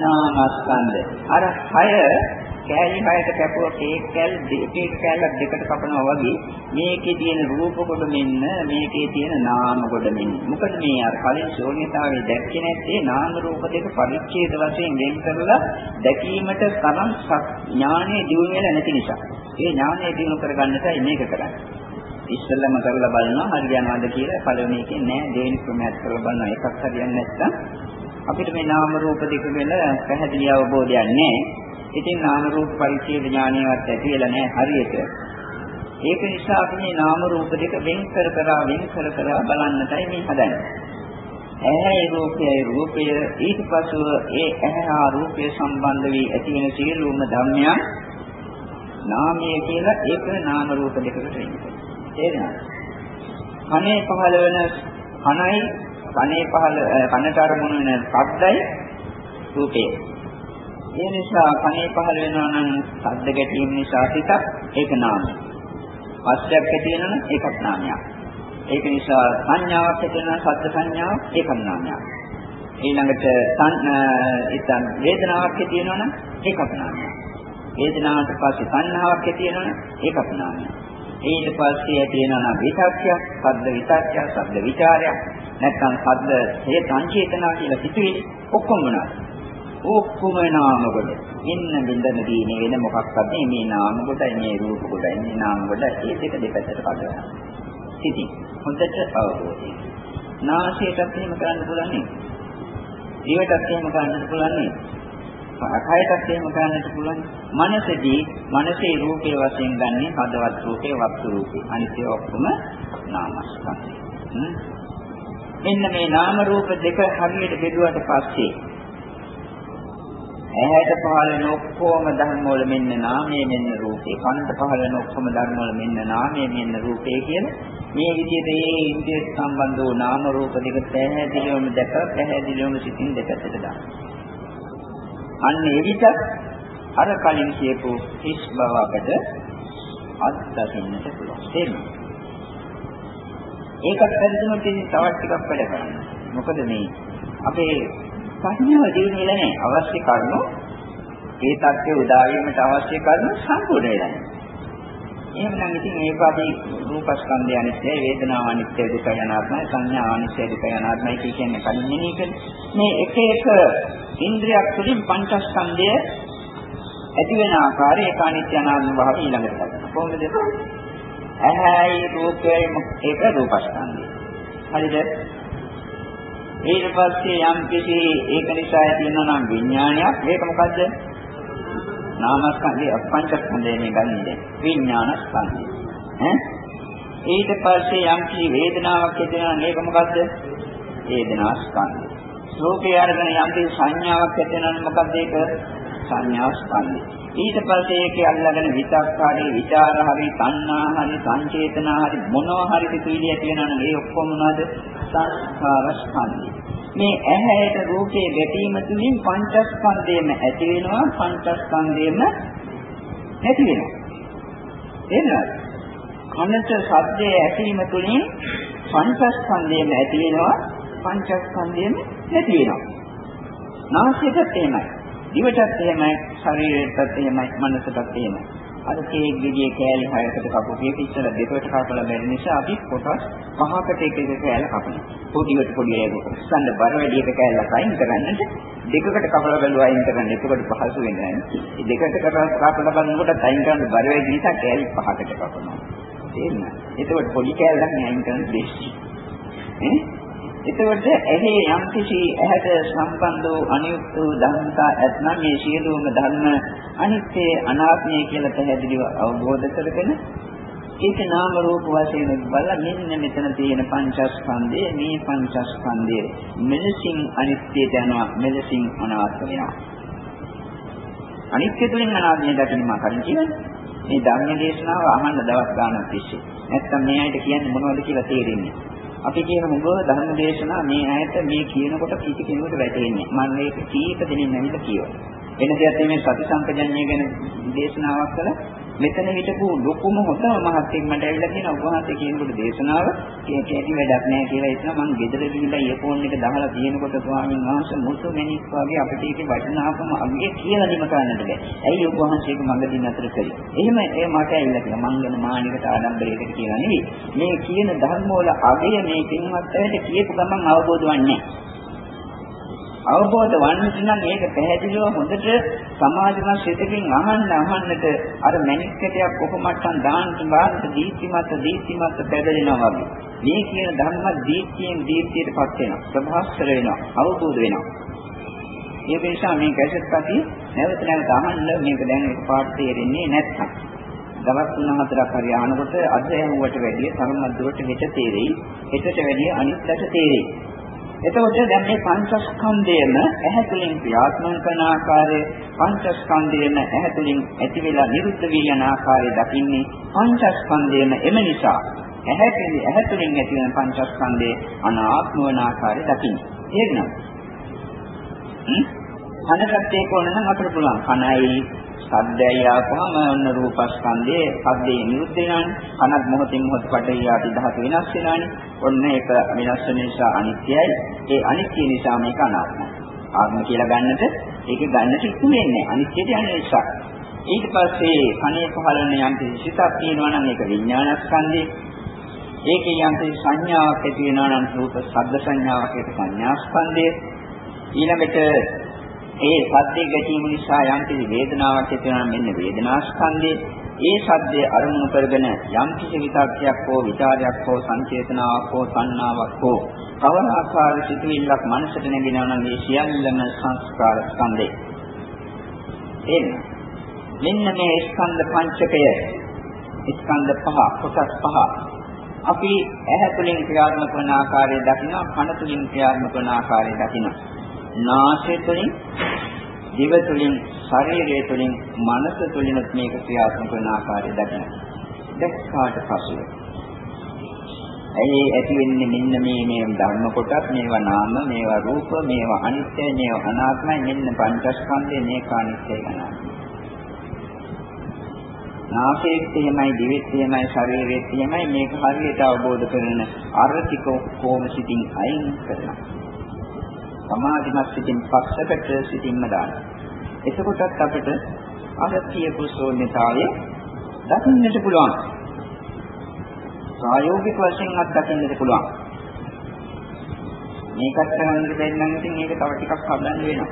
නාමස්කන්ධ. අර 6 කෑලි හයට කැපුව කේක් කෑල් දෙකේ කෑල්ල දෙකට කපනවා වගේ මේකේ තියෙන රූප කොට මෙන්න මේකේ තියෙන නාම කොට මෙන්න. මොකද මේ අර කලින් ශූන්‍යතාවයේ දැක්කේ නැත්තේ නාම රූප දෙක පරිච්ඡේද වශයෙන් වෙන් කරලා දැකීමට තරම් ඥානෙ දියුණු වෙලා නැති නිසා. ඒ ඥානෙ දියුණු කරගන්නටයි මේක කරන්නේ. ඉස්සෙල්ලම කරලා බලනවා හරියනවද කියලා පළවෙනි එකේ නෑ දෙවෙනි ක්‍රමයක් කරලා බලනවා එකක් හරියන්නේ නැත්නම් අපිට මේ නාම රූප දෙක වල පැහැදිලි අවබෝධයක් නැහැ. ඉතින් නාම රූප පරිච්ඡේද ඥානයවත් ඇති වෙලා නැහැ හරියට. ඒක නිසා අපි මේ නාම රූප දෙක වෙන් කර කර වෙන් කර කර බලන්නටයි මේ හදන්නේ. ඇහැයි රූපයයි රූපය ඊට පසුව ඒ ඇහැ හා රූපය සම්බන්ධ වී ඇති වෙන සියලුම ධර්මයන් නාමය කියලා ඒක නාම රූප දෙකකට වෙන්නේ. තේරෙනවද? කනේ පහළ වෙන කනයි කනේ පහළ කනට අරමුණු වෙන ශබ්දයි රූපය. ඒ නිසා කනේ පහළ වෙනවා නම් ශබ්ද ගැටීම නිසා සිතක් ඒක නාමය. පස්සයක් ඇති වෙනවා නම් ඒකත් නාමයක්. ඒක නිසා සංඥාවක් ඇති වෙනවා ශබ්ද සංඥාව ඒකත් නාමයක්. ඊළඟට ඉතින් වේදනාවක් ඇති වෙනවා නම් ඒකත් නාමයක්. වේදනාවට පස්සේ සංඥාවක් ඇති වෙනවා නම් ඒකත් නාමයක්. ඊට පස්සේ ඇති වෙනවා නම් විතක්කයක්, ශබ්ද විතක්කයක්, ශබ්ද විචාරයක්, නැත්නම් ශබ්ද හේ සංචේතනා කියලා සිතුවිලි ඔක්කොම මොනවාද? ඔක්කොම නාම කොට. ඉන්න බින්දන දීනේ වෙන මොකක්වත් මේ නාම කොටයි මේ රූප කොටයි මේ නාම කොට ඒ දෙක දෙපැත්තට කඩනවා. ඉතින් හොඳට අවබෝධයි. නාසයටත් එහෙම කරන්න පුළුවන් නේ. දිවටත් එහෙම කරන්න පුළුවන් නේ. කයටත් එහෙම කරන්නට පුළුවන්. මනසදී මනසේ රූපේ වශයෙන් ගන්නේ හදවත් රූපේ වස්තු රූපේ. අනිත් ඒවා ඔක්කොම නාමස්කන්ධය. මෙන්න මේ නාම රූප දෙක හරියට බෙදුවට පස්සේ ඇහැට පහළ වෙන ඔක්කොම ධර්ම වල මෙන්න නාමයේ මෙන්න රූපේ කනට පහළ වෙන ඔක්කොම ධර්ම වල මෙන්න නාමයේ මෙන්න රූපේ කියන මේ විදිහට මේ ඉන්ද්‍රිය සම්බන්ධ වූ නාම රූප දෙක පැහැදිලිවම දැක පැහැදිලිවම සිතින් දෙකට දාන්න. අන්න එවිට අර කලින් කියපු හිස් බවකට අත්දකින්නට පුළුවන්. තේරුණා? ඒකත් පැහැදිලිවම තවත් ටිකක් වැඩ කරන්න. මොකද මේ අපේ ප්‍රඥාව දිනු වෙලා නැහැ. අවශ්‍ය කරුණු ඒ தත්ත්වය උදා වීමට අවශ්‍ය කරුණු සම්පූර්ණ වෙලා නැහැ. එහෙමනම් ඉතින් මේක අපි රූපස්කන්ධය අනිත්‍යයි, වේදනාව අනිත්‍යයි, දුක අනාත්මයි, සංඥා අනිත්‍යයි, දුක අනාත්මයි කියන්නේ කලින් මෙනෙහි මේ එක එක ඉන්ද්‍රියක් තුළින් පංචස්කන්ධය ඇති වෙන ආකාරය ඒක අනිත්‍ය අනාත්ම භාවය ඊළඟට ගන්නවා. කොහොමද? ඇහැයි රූපයයි ඒක රූපස්කන්ධය. හරිද? ඊට පස්සේ යම් කිසි ඒක නිසා ඇතිවෙනා නම් විඥානයක් ඒක මොකද්ද? නාමස්කන්ධය පංචස්කන්ධය මේ ගන්නේ විඥාන ස්කන්ධය. ඈ ඊට පස්සේ යම් කිසි වේදනාවක් ඇතිවෙනා නම් ඒක මොකද්ද? වේදනා ස්කන්ධය. රූපය අරගෙන යම් කිසි සංඥාවක් ඇතිවෙනා නම් මොකද්ද ඒක? සංඥා ස්කන්ධය. ඊට පස්සේ ඒකේ අල්ලගෙන විතක්කාරී, ਵਿਚාර හරි, තණ්හා හරි, සංචේතනා හරි මොනවා හරි පිළිවිලි ඇති වෙනවා නම් ඒ ඔක්කොම මොනවද? සංස්කාර ස්කන්ධය. මේ ඇහැට රූපේ ගැටීම තුලින් පංචස්කන්ධයම ඇති වෙනවා පංචස්කන්ධයම නැති වෙනවා. එහෙමද? කනට ශබ්දයේ ඇසීම තුලින් පංචස්කන්ධයම ඇති වෙනවා පංචස්කන්ධයම නැති වෙනවා. නාසයටත් එහෙමයි. දිවටත් එහෙමයි, ශරීරයටත් එහෙමයි, මනසටත් එහෙමයි. අර කේක් ගෙඩියේ කෑලි හයකට කපු කේක් ඉස්සර දෙකට කපලා බැරි නිසා අපි කොටස් පහකට එක එක කෑල්ල කපනවා. පොඩිවට පොඩි ඒක. සඳ බර වැඩි එක කෑල්ලක් අයින් කරන්නට දෙකකට කපලා බැලුවා අයින් කරන්න. එතකොට පහසු වෙන්නේ නැහැ. දෙකට කපලා බලනකොට අයින් කරන්න බර වැඩි නිසා කෑලි පහකට කපනවා. තේරෙනවද? එතකොට පොඩි කෑල්ලක් නේ අයින් කරන්න දෙන්නේ. ඈ එතකොට එහි යම් කිසි ඇහැට සම්බන්ධ වූ අනියුක්ත වූ ධර්මතා ඇතනම් මේ සියලුම ධර්ම අනිත්‍ය අනාත්මය කියලා පැහැදිලිව අවබෝධ කරගෙන ඒක නාම රූප වශයෙන් බලලා මෙන්න මෙතන තියෙන පංචස්කන්ධය මේ පංචස්කන්ධය මෙලෙසින් අනිත්‍යයට යනවා මෙලෙසින් අනාත්ම වෙනවා අනිත්‍ය තුලින් අනාත්මය දකින්න මා කලින් කියන්නේ මේ ධර්ම දේශනාව අහන්න දවස් ගානක් තිස්සේ. නැත්තම් මේ අයට කියන්නේ මොනවද කියලා තේරෙන්නේ. අපි කියන මුගව ධර්ම දේශනා මේ ඇයට මේ කියනකොට කිසි කෙනෙකුට වැටෙන්නේ. මම මේක කීප දෙනෙක් නැවිලා කියනවා. වෙන දෙයක් නෙමෙයි සති සංකජඤ්ඤය ගැන දේශනාවක් කළා. මෙතන හිටපු ලොකුම හොතම මහත්ෙක් මට ඇවිල්ලා කියන ඔබ වහන්සේ කියනකොට දේශනාව කේකේටි වැඩක් නැහැ කියලා ඉතන මම ගෙදර ගිහිල්ලා ඉයර්ෆෝන් එක දාලා තියෙනකොට ස්වාමීන් වහන්සේ මුතු මෙනික් වගේ අපිට ඒකේ වටිනාකම අගේ කියලා දෙම කරන්නට බෑ. ඇයි ඔබ වහන්සේක මඟදී නතර කරේ? එහෙම ඒ මට ඇවිල්ලා කියන මං ගැන මානිකට ආඩම්බරයකට කියලා නෙවෙයි. මේ කියන ධර්ම වල අගය මේ පින්වත් අයට කියපු ගමන් අවබෝධ වන්නේ නැහැ. අවබෝධ වන්නට නම් මේක පැහැදිලිව හොඳට සමාධිමත් සිතකින් අහන්න අහන්නට අර මැනික්කටයක් කොහොමට්ටම් දාන්න දාන්න දීප්තිමත් දීප්තිමත් පැදලෙනවා වගේ. මේ කියන ධර්ම දීප්තියෙන් දීප්තියටපත් වෙනවා. ප්‍රභාස්තර වෙනවා. අවබෝධ වෙනවා. ඒක නිසා මේ කැසට් අපි නැවත නැවත අහන්න මේක දැන් එකපාරට තේරෙන්නේ නැත්නම්. දවස් 3-4ක් හරි අහනකොට අද ඇහුවට වැඩිය තරමක් දුරට හෙට තේරෙයි. හෙටට වැඩිය අනිත්කට තේරෙයි. එතකොට දැන් මේ පංචස්කන්ධයම ඇහැ තුළින් ක්‍රියාත්මක කරන ආකාරය පංචස්කන්ධයම ඇහැ තුළින් ඇති වෙලා නිරුද්ධ වී යන ආකාරය දකින්නේ පංචස්කන්ධයම එම නිසා ඇහැ තුළින් ඇහැ තුළින් ඇති වෙන පංචස්කන්ධයේ අනාත්ම වන ආකාරය දකින්නේ තේරෙනවද? හ්ම්? කනකට ඒක ඕන නම් අපිට පුළුවන් කනයි සද්දයයි ආපුවම ඔන්න රූපස්කන්ධයේ සද්දේ නිරුද්ධ වෙනානේ. කනත් මොහොතින් මොහොත පටේ ආදී ධාතු වෙනස් වෙනානේ. ඔන්න ඒක වෙනස් වෙන නිසා අනිත්‍යයි. ඒ අනිත්‍ය නිසා මේක අනාත්මයි. ආත්ම කියලා ගන්නට ඒක ගන්නට ඉක්මන්නේ නැහැ. අනිත්‍යයට යන නිසා. ඊට පස්සේ කනේ පහළන යම් සිතක් තියෙනවා නම් ඒක විඥානස්කන්ධේ. ඒකේ යම් සංඥාවක් ඇති වෙනවා නම් රූප ශබ්ද සංඥාවක් ඒක සංඥාස්කන්ධය. ඊළඟට ඒ සද්දේ ගැටීම නිසා යම් කිසි වේදනාවක් ඇති වෙනවා මෙන්න වේදනාස්කන්ධේ. ඒ සද්දේ අරමුණු කරගෙන යම් කිසි විතක්යක් හෝ විචාරයක් හෝ සංචේතනාවක් හෝ සංනාවක් හෝ කවර ආකාර සිතුවිල්ලක් මනසට නැගෙනවා නම් ඒ සියල්ලම සංස්කාර ස්කන්ධේ. එන්න මෙන්න මේ ස්කන්ධ පංචකය ස්කන්ධ පහ කොටස් පහ අපි ඇහැ තුලින් ක්‍රියාත්මක වන ආකාරය දකිනවා කන තුලින් ක්‍රියාත්මක වන ආකාරය දකිනවා. නාසය තුළින් දිව තුළින් ශරීරය තුළින් මනස තුළින් මේක ක්‍රියාත්මක වන ආකාරය දකින්න. දැක්කාට පසුව. ඇයි ඇති වෙන්නේ මෙන්න මේ මේ ධර්ම කොටස් මේවා නාම මේවා රූප මේවා අනිත්‍ය මේවා අනාත්මයි මෙන්න පංචස්කන්ධය මේක අනිත්‍යයි අනාත්මයි නාසයේත් එහෙමයි දිවෙත් එහෙමයි ශරීරයේත් එහෙමයි මේක හරියට අවබෝධ කරගෙන අර්ථික කොහොම සිටින් අයින් කරනවා. සමාධිමත් සිතින් පස්සකට සිටින්න දාන්න. එතකොටත් අපිට අර කියපු ශූන්‍යතාවය දකින්නට පුළුවන්. ප්‍රායෝගික වශයෙන් අත් දකින්නට පුළුවන්. මේකත් කරන්න බැරි නම් ඉතින් මේක තව ටිකක් හදන්න වෙනවා.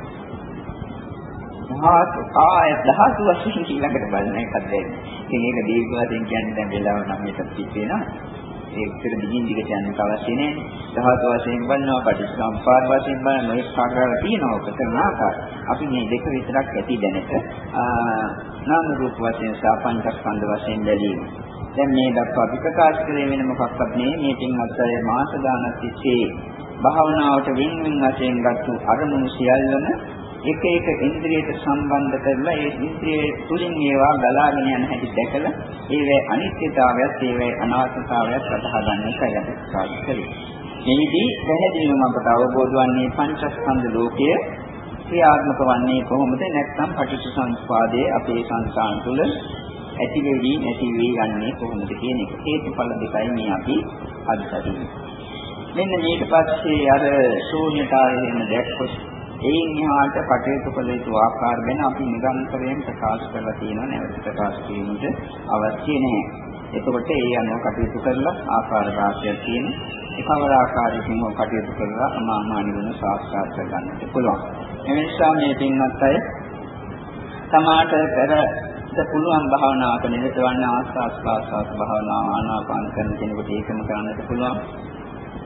ධාතු ආය ධාතු වශයෙන් ඊළඟට බලන එකක් දැන්. ඉතින් ඒක දීර්ඝ වශයෙන් කියන්නේ දැන් වෙලාව නම් මේක පිටිේනවා. ඒකට දිගින් දිගට යන්න අවශ්‍ය නැහැ. ධාතු වශයෙන් බලනවා, පටිච්චසමුප්පාද වශයෙන් බලන මේ ආකාර තියෙනවා ඔක කරන ආකාරය. අපි මේ දෙක විතරක් ඇති දැනට නාම රූප වශයෙන් සහ පංචස්කන්ධ වශයෙන් බැලීම. දැන් මේ දක්වා අපි ප්‍රකාශ කරේ වෙන මොකක්වත් නෙවෙයි. මේකෙන් අත්ය මාස ගානක් තිස්සේ භාවනාවට වින් වින් වශයෙන් ගත්තු අරමුණු සියල්ලම එක එක ඉන්ද්‍රියට සම්බන්ධ කරලා ඒ ඉන්ද්‍රිය තුලින් ඒවා ගලාගෙන යන හැටි දැකලා ඒවේ අනිත්‍යතාවයත් ඒවේ අනාත්මතාවයත් වටහා ගන්න එකයි අපි ප්‍රකාශ කළේ. මේදී පැහැදිලිවම අපට අවබෝධ වන්නේ පංචස්කන්ධ ලෝකය ක්‍රියාත්මක වන්නේ කොහොමද නැත්නම් පටිච්චසමුප්පාදයේ අපේ සංසාර තුළ ඇති වෙවි නැති වෙවි යන්නේ කොහොමද කියන එක. හේතුඵල දෙකයි මේ අපි අද මෙන්න ඊට පස්සේ අර ශූන්‍යතාවය වෙන දැක්කොත් ඒ නිහාට කටයුතු කළ යුතු ආකාර ගැන අපි නිරන්තරයෙන් ප්‍රකාශ කරලා තියෙනවා නැවත ප්‍රකාශ කිරීමට අවශ්‍ය නැහැ. එතකොට ඒ අනුව කටයුතු කරලා ආකාර රාශියක් තියෙන එකවර ආකාරයකින් කටයුතු කරලා අමාමා නිවන සාක්ෂාත් කරගන්නට පුළුවන්. එනිසා මේ පින්වත් අය සමාට පෙර පුළුවන් භාවනාවක නිරත වන්න ආස්වාස් ප්‍රාස්වාස් භාවනාව ආනාපාන කරන කෙනෙකුට ඒකම කරන්නට පුළුවන්.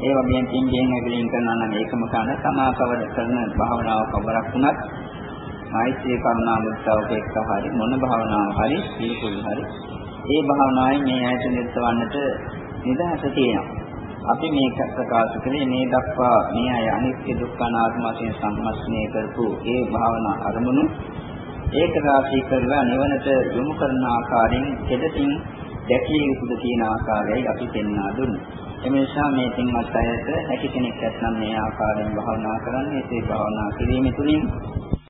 ඒ වගේම පින්ගෙන් ඇගලින් කරනවා නම් ඒකම කරන සමාකවර කරන භාවනාව කවරක් වුණත් මෛත්‍රී කරුණා මුත්තවක එක්ක හරි මොන භාවනාව හරි සීකුල් හරි ඒ භාවනාවේ මේ ඇයට නිරත වන්නට නිදහස තියෙනවා. අපි මේක ප්‍රකාශ කළේ මේ දක්වා මේ අය අනිත්‍ය දුක්ඛ අනාත්ම වශයෙන් සම්මස්නය කරපු ඒ භාවනා අරමුණු ඒක රාශී කරලා නිවනට යොමු කරන ආකාරයෙන් කෙදකින් දැකිය යුතුද කියන ආකාරයයි අපි පෙන්වා දුන්නේ. එමේසා මේ තින්වත් අයට හැකි කෙනෙක් නැත්නම් මේ ආකාරයෙන් භාවනා කරන්නේ ඒ භාවනා කිරීම තුළින්